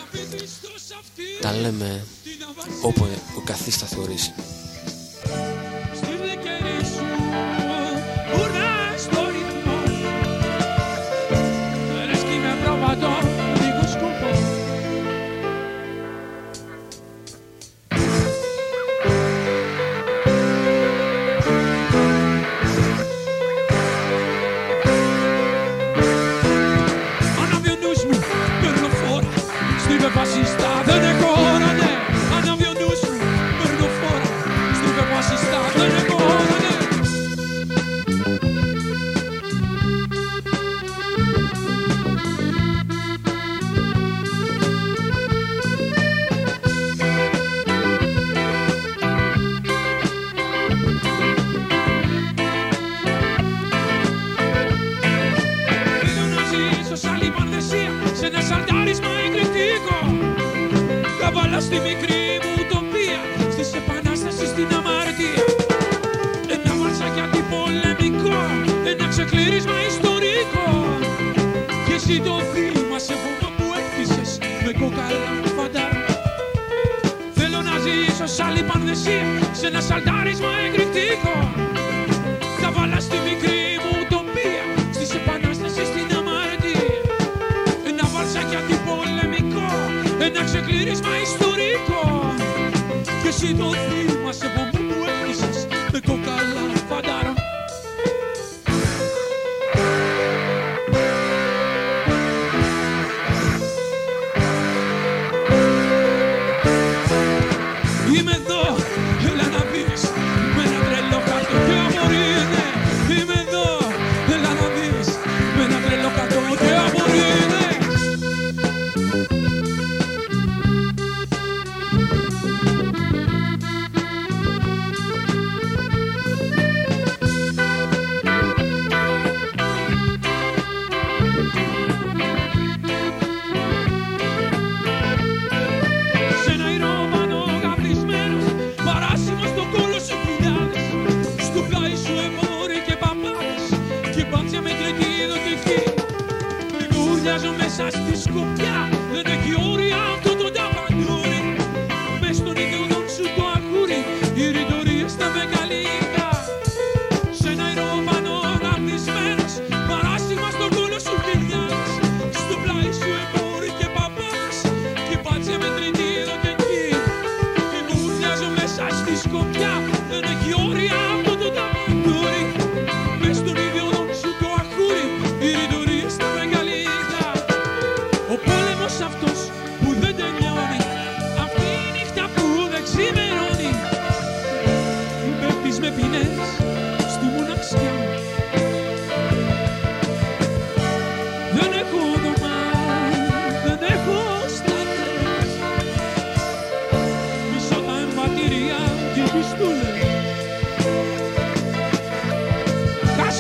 τα λέμε όπου ο καθής θα θεωρήσει.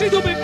谁都被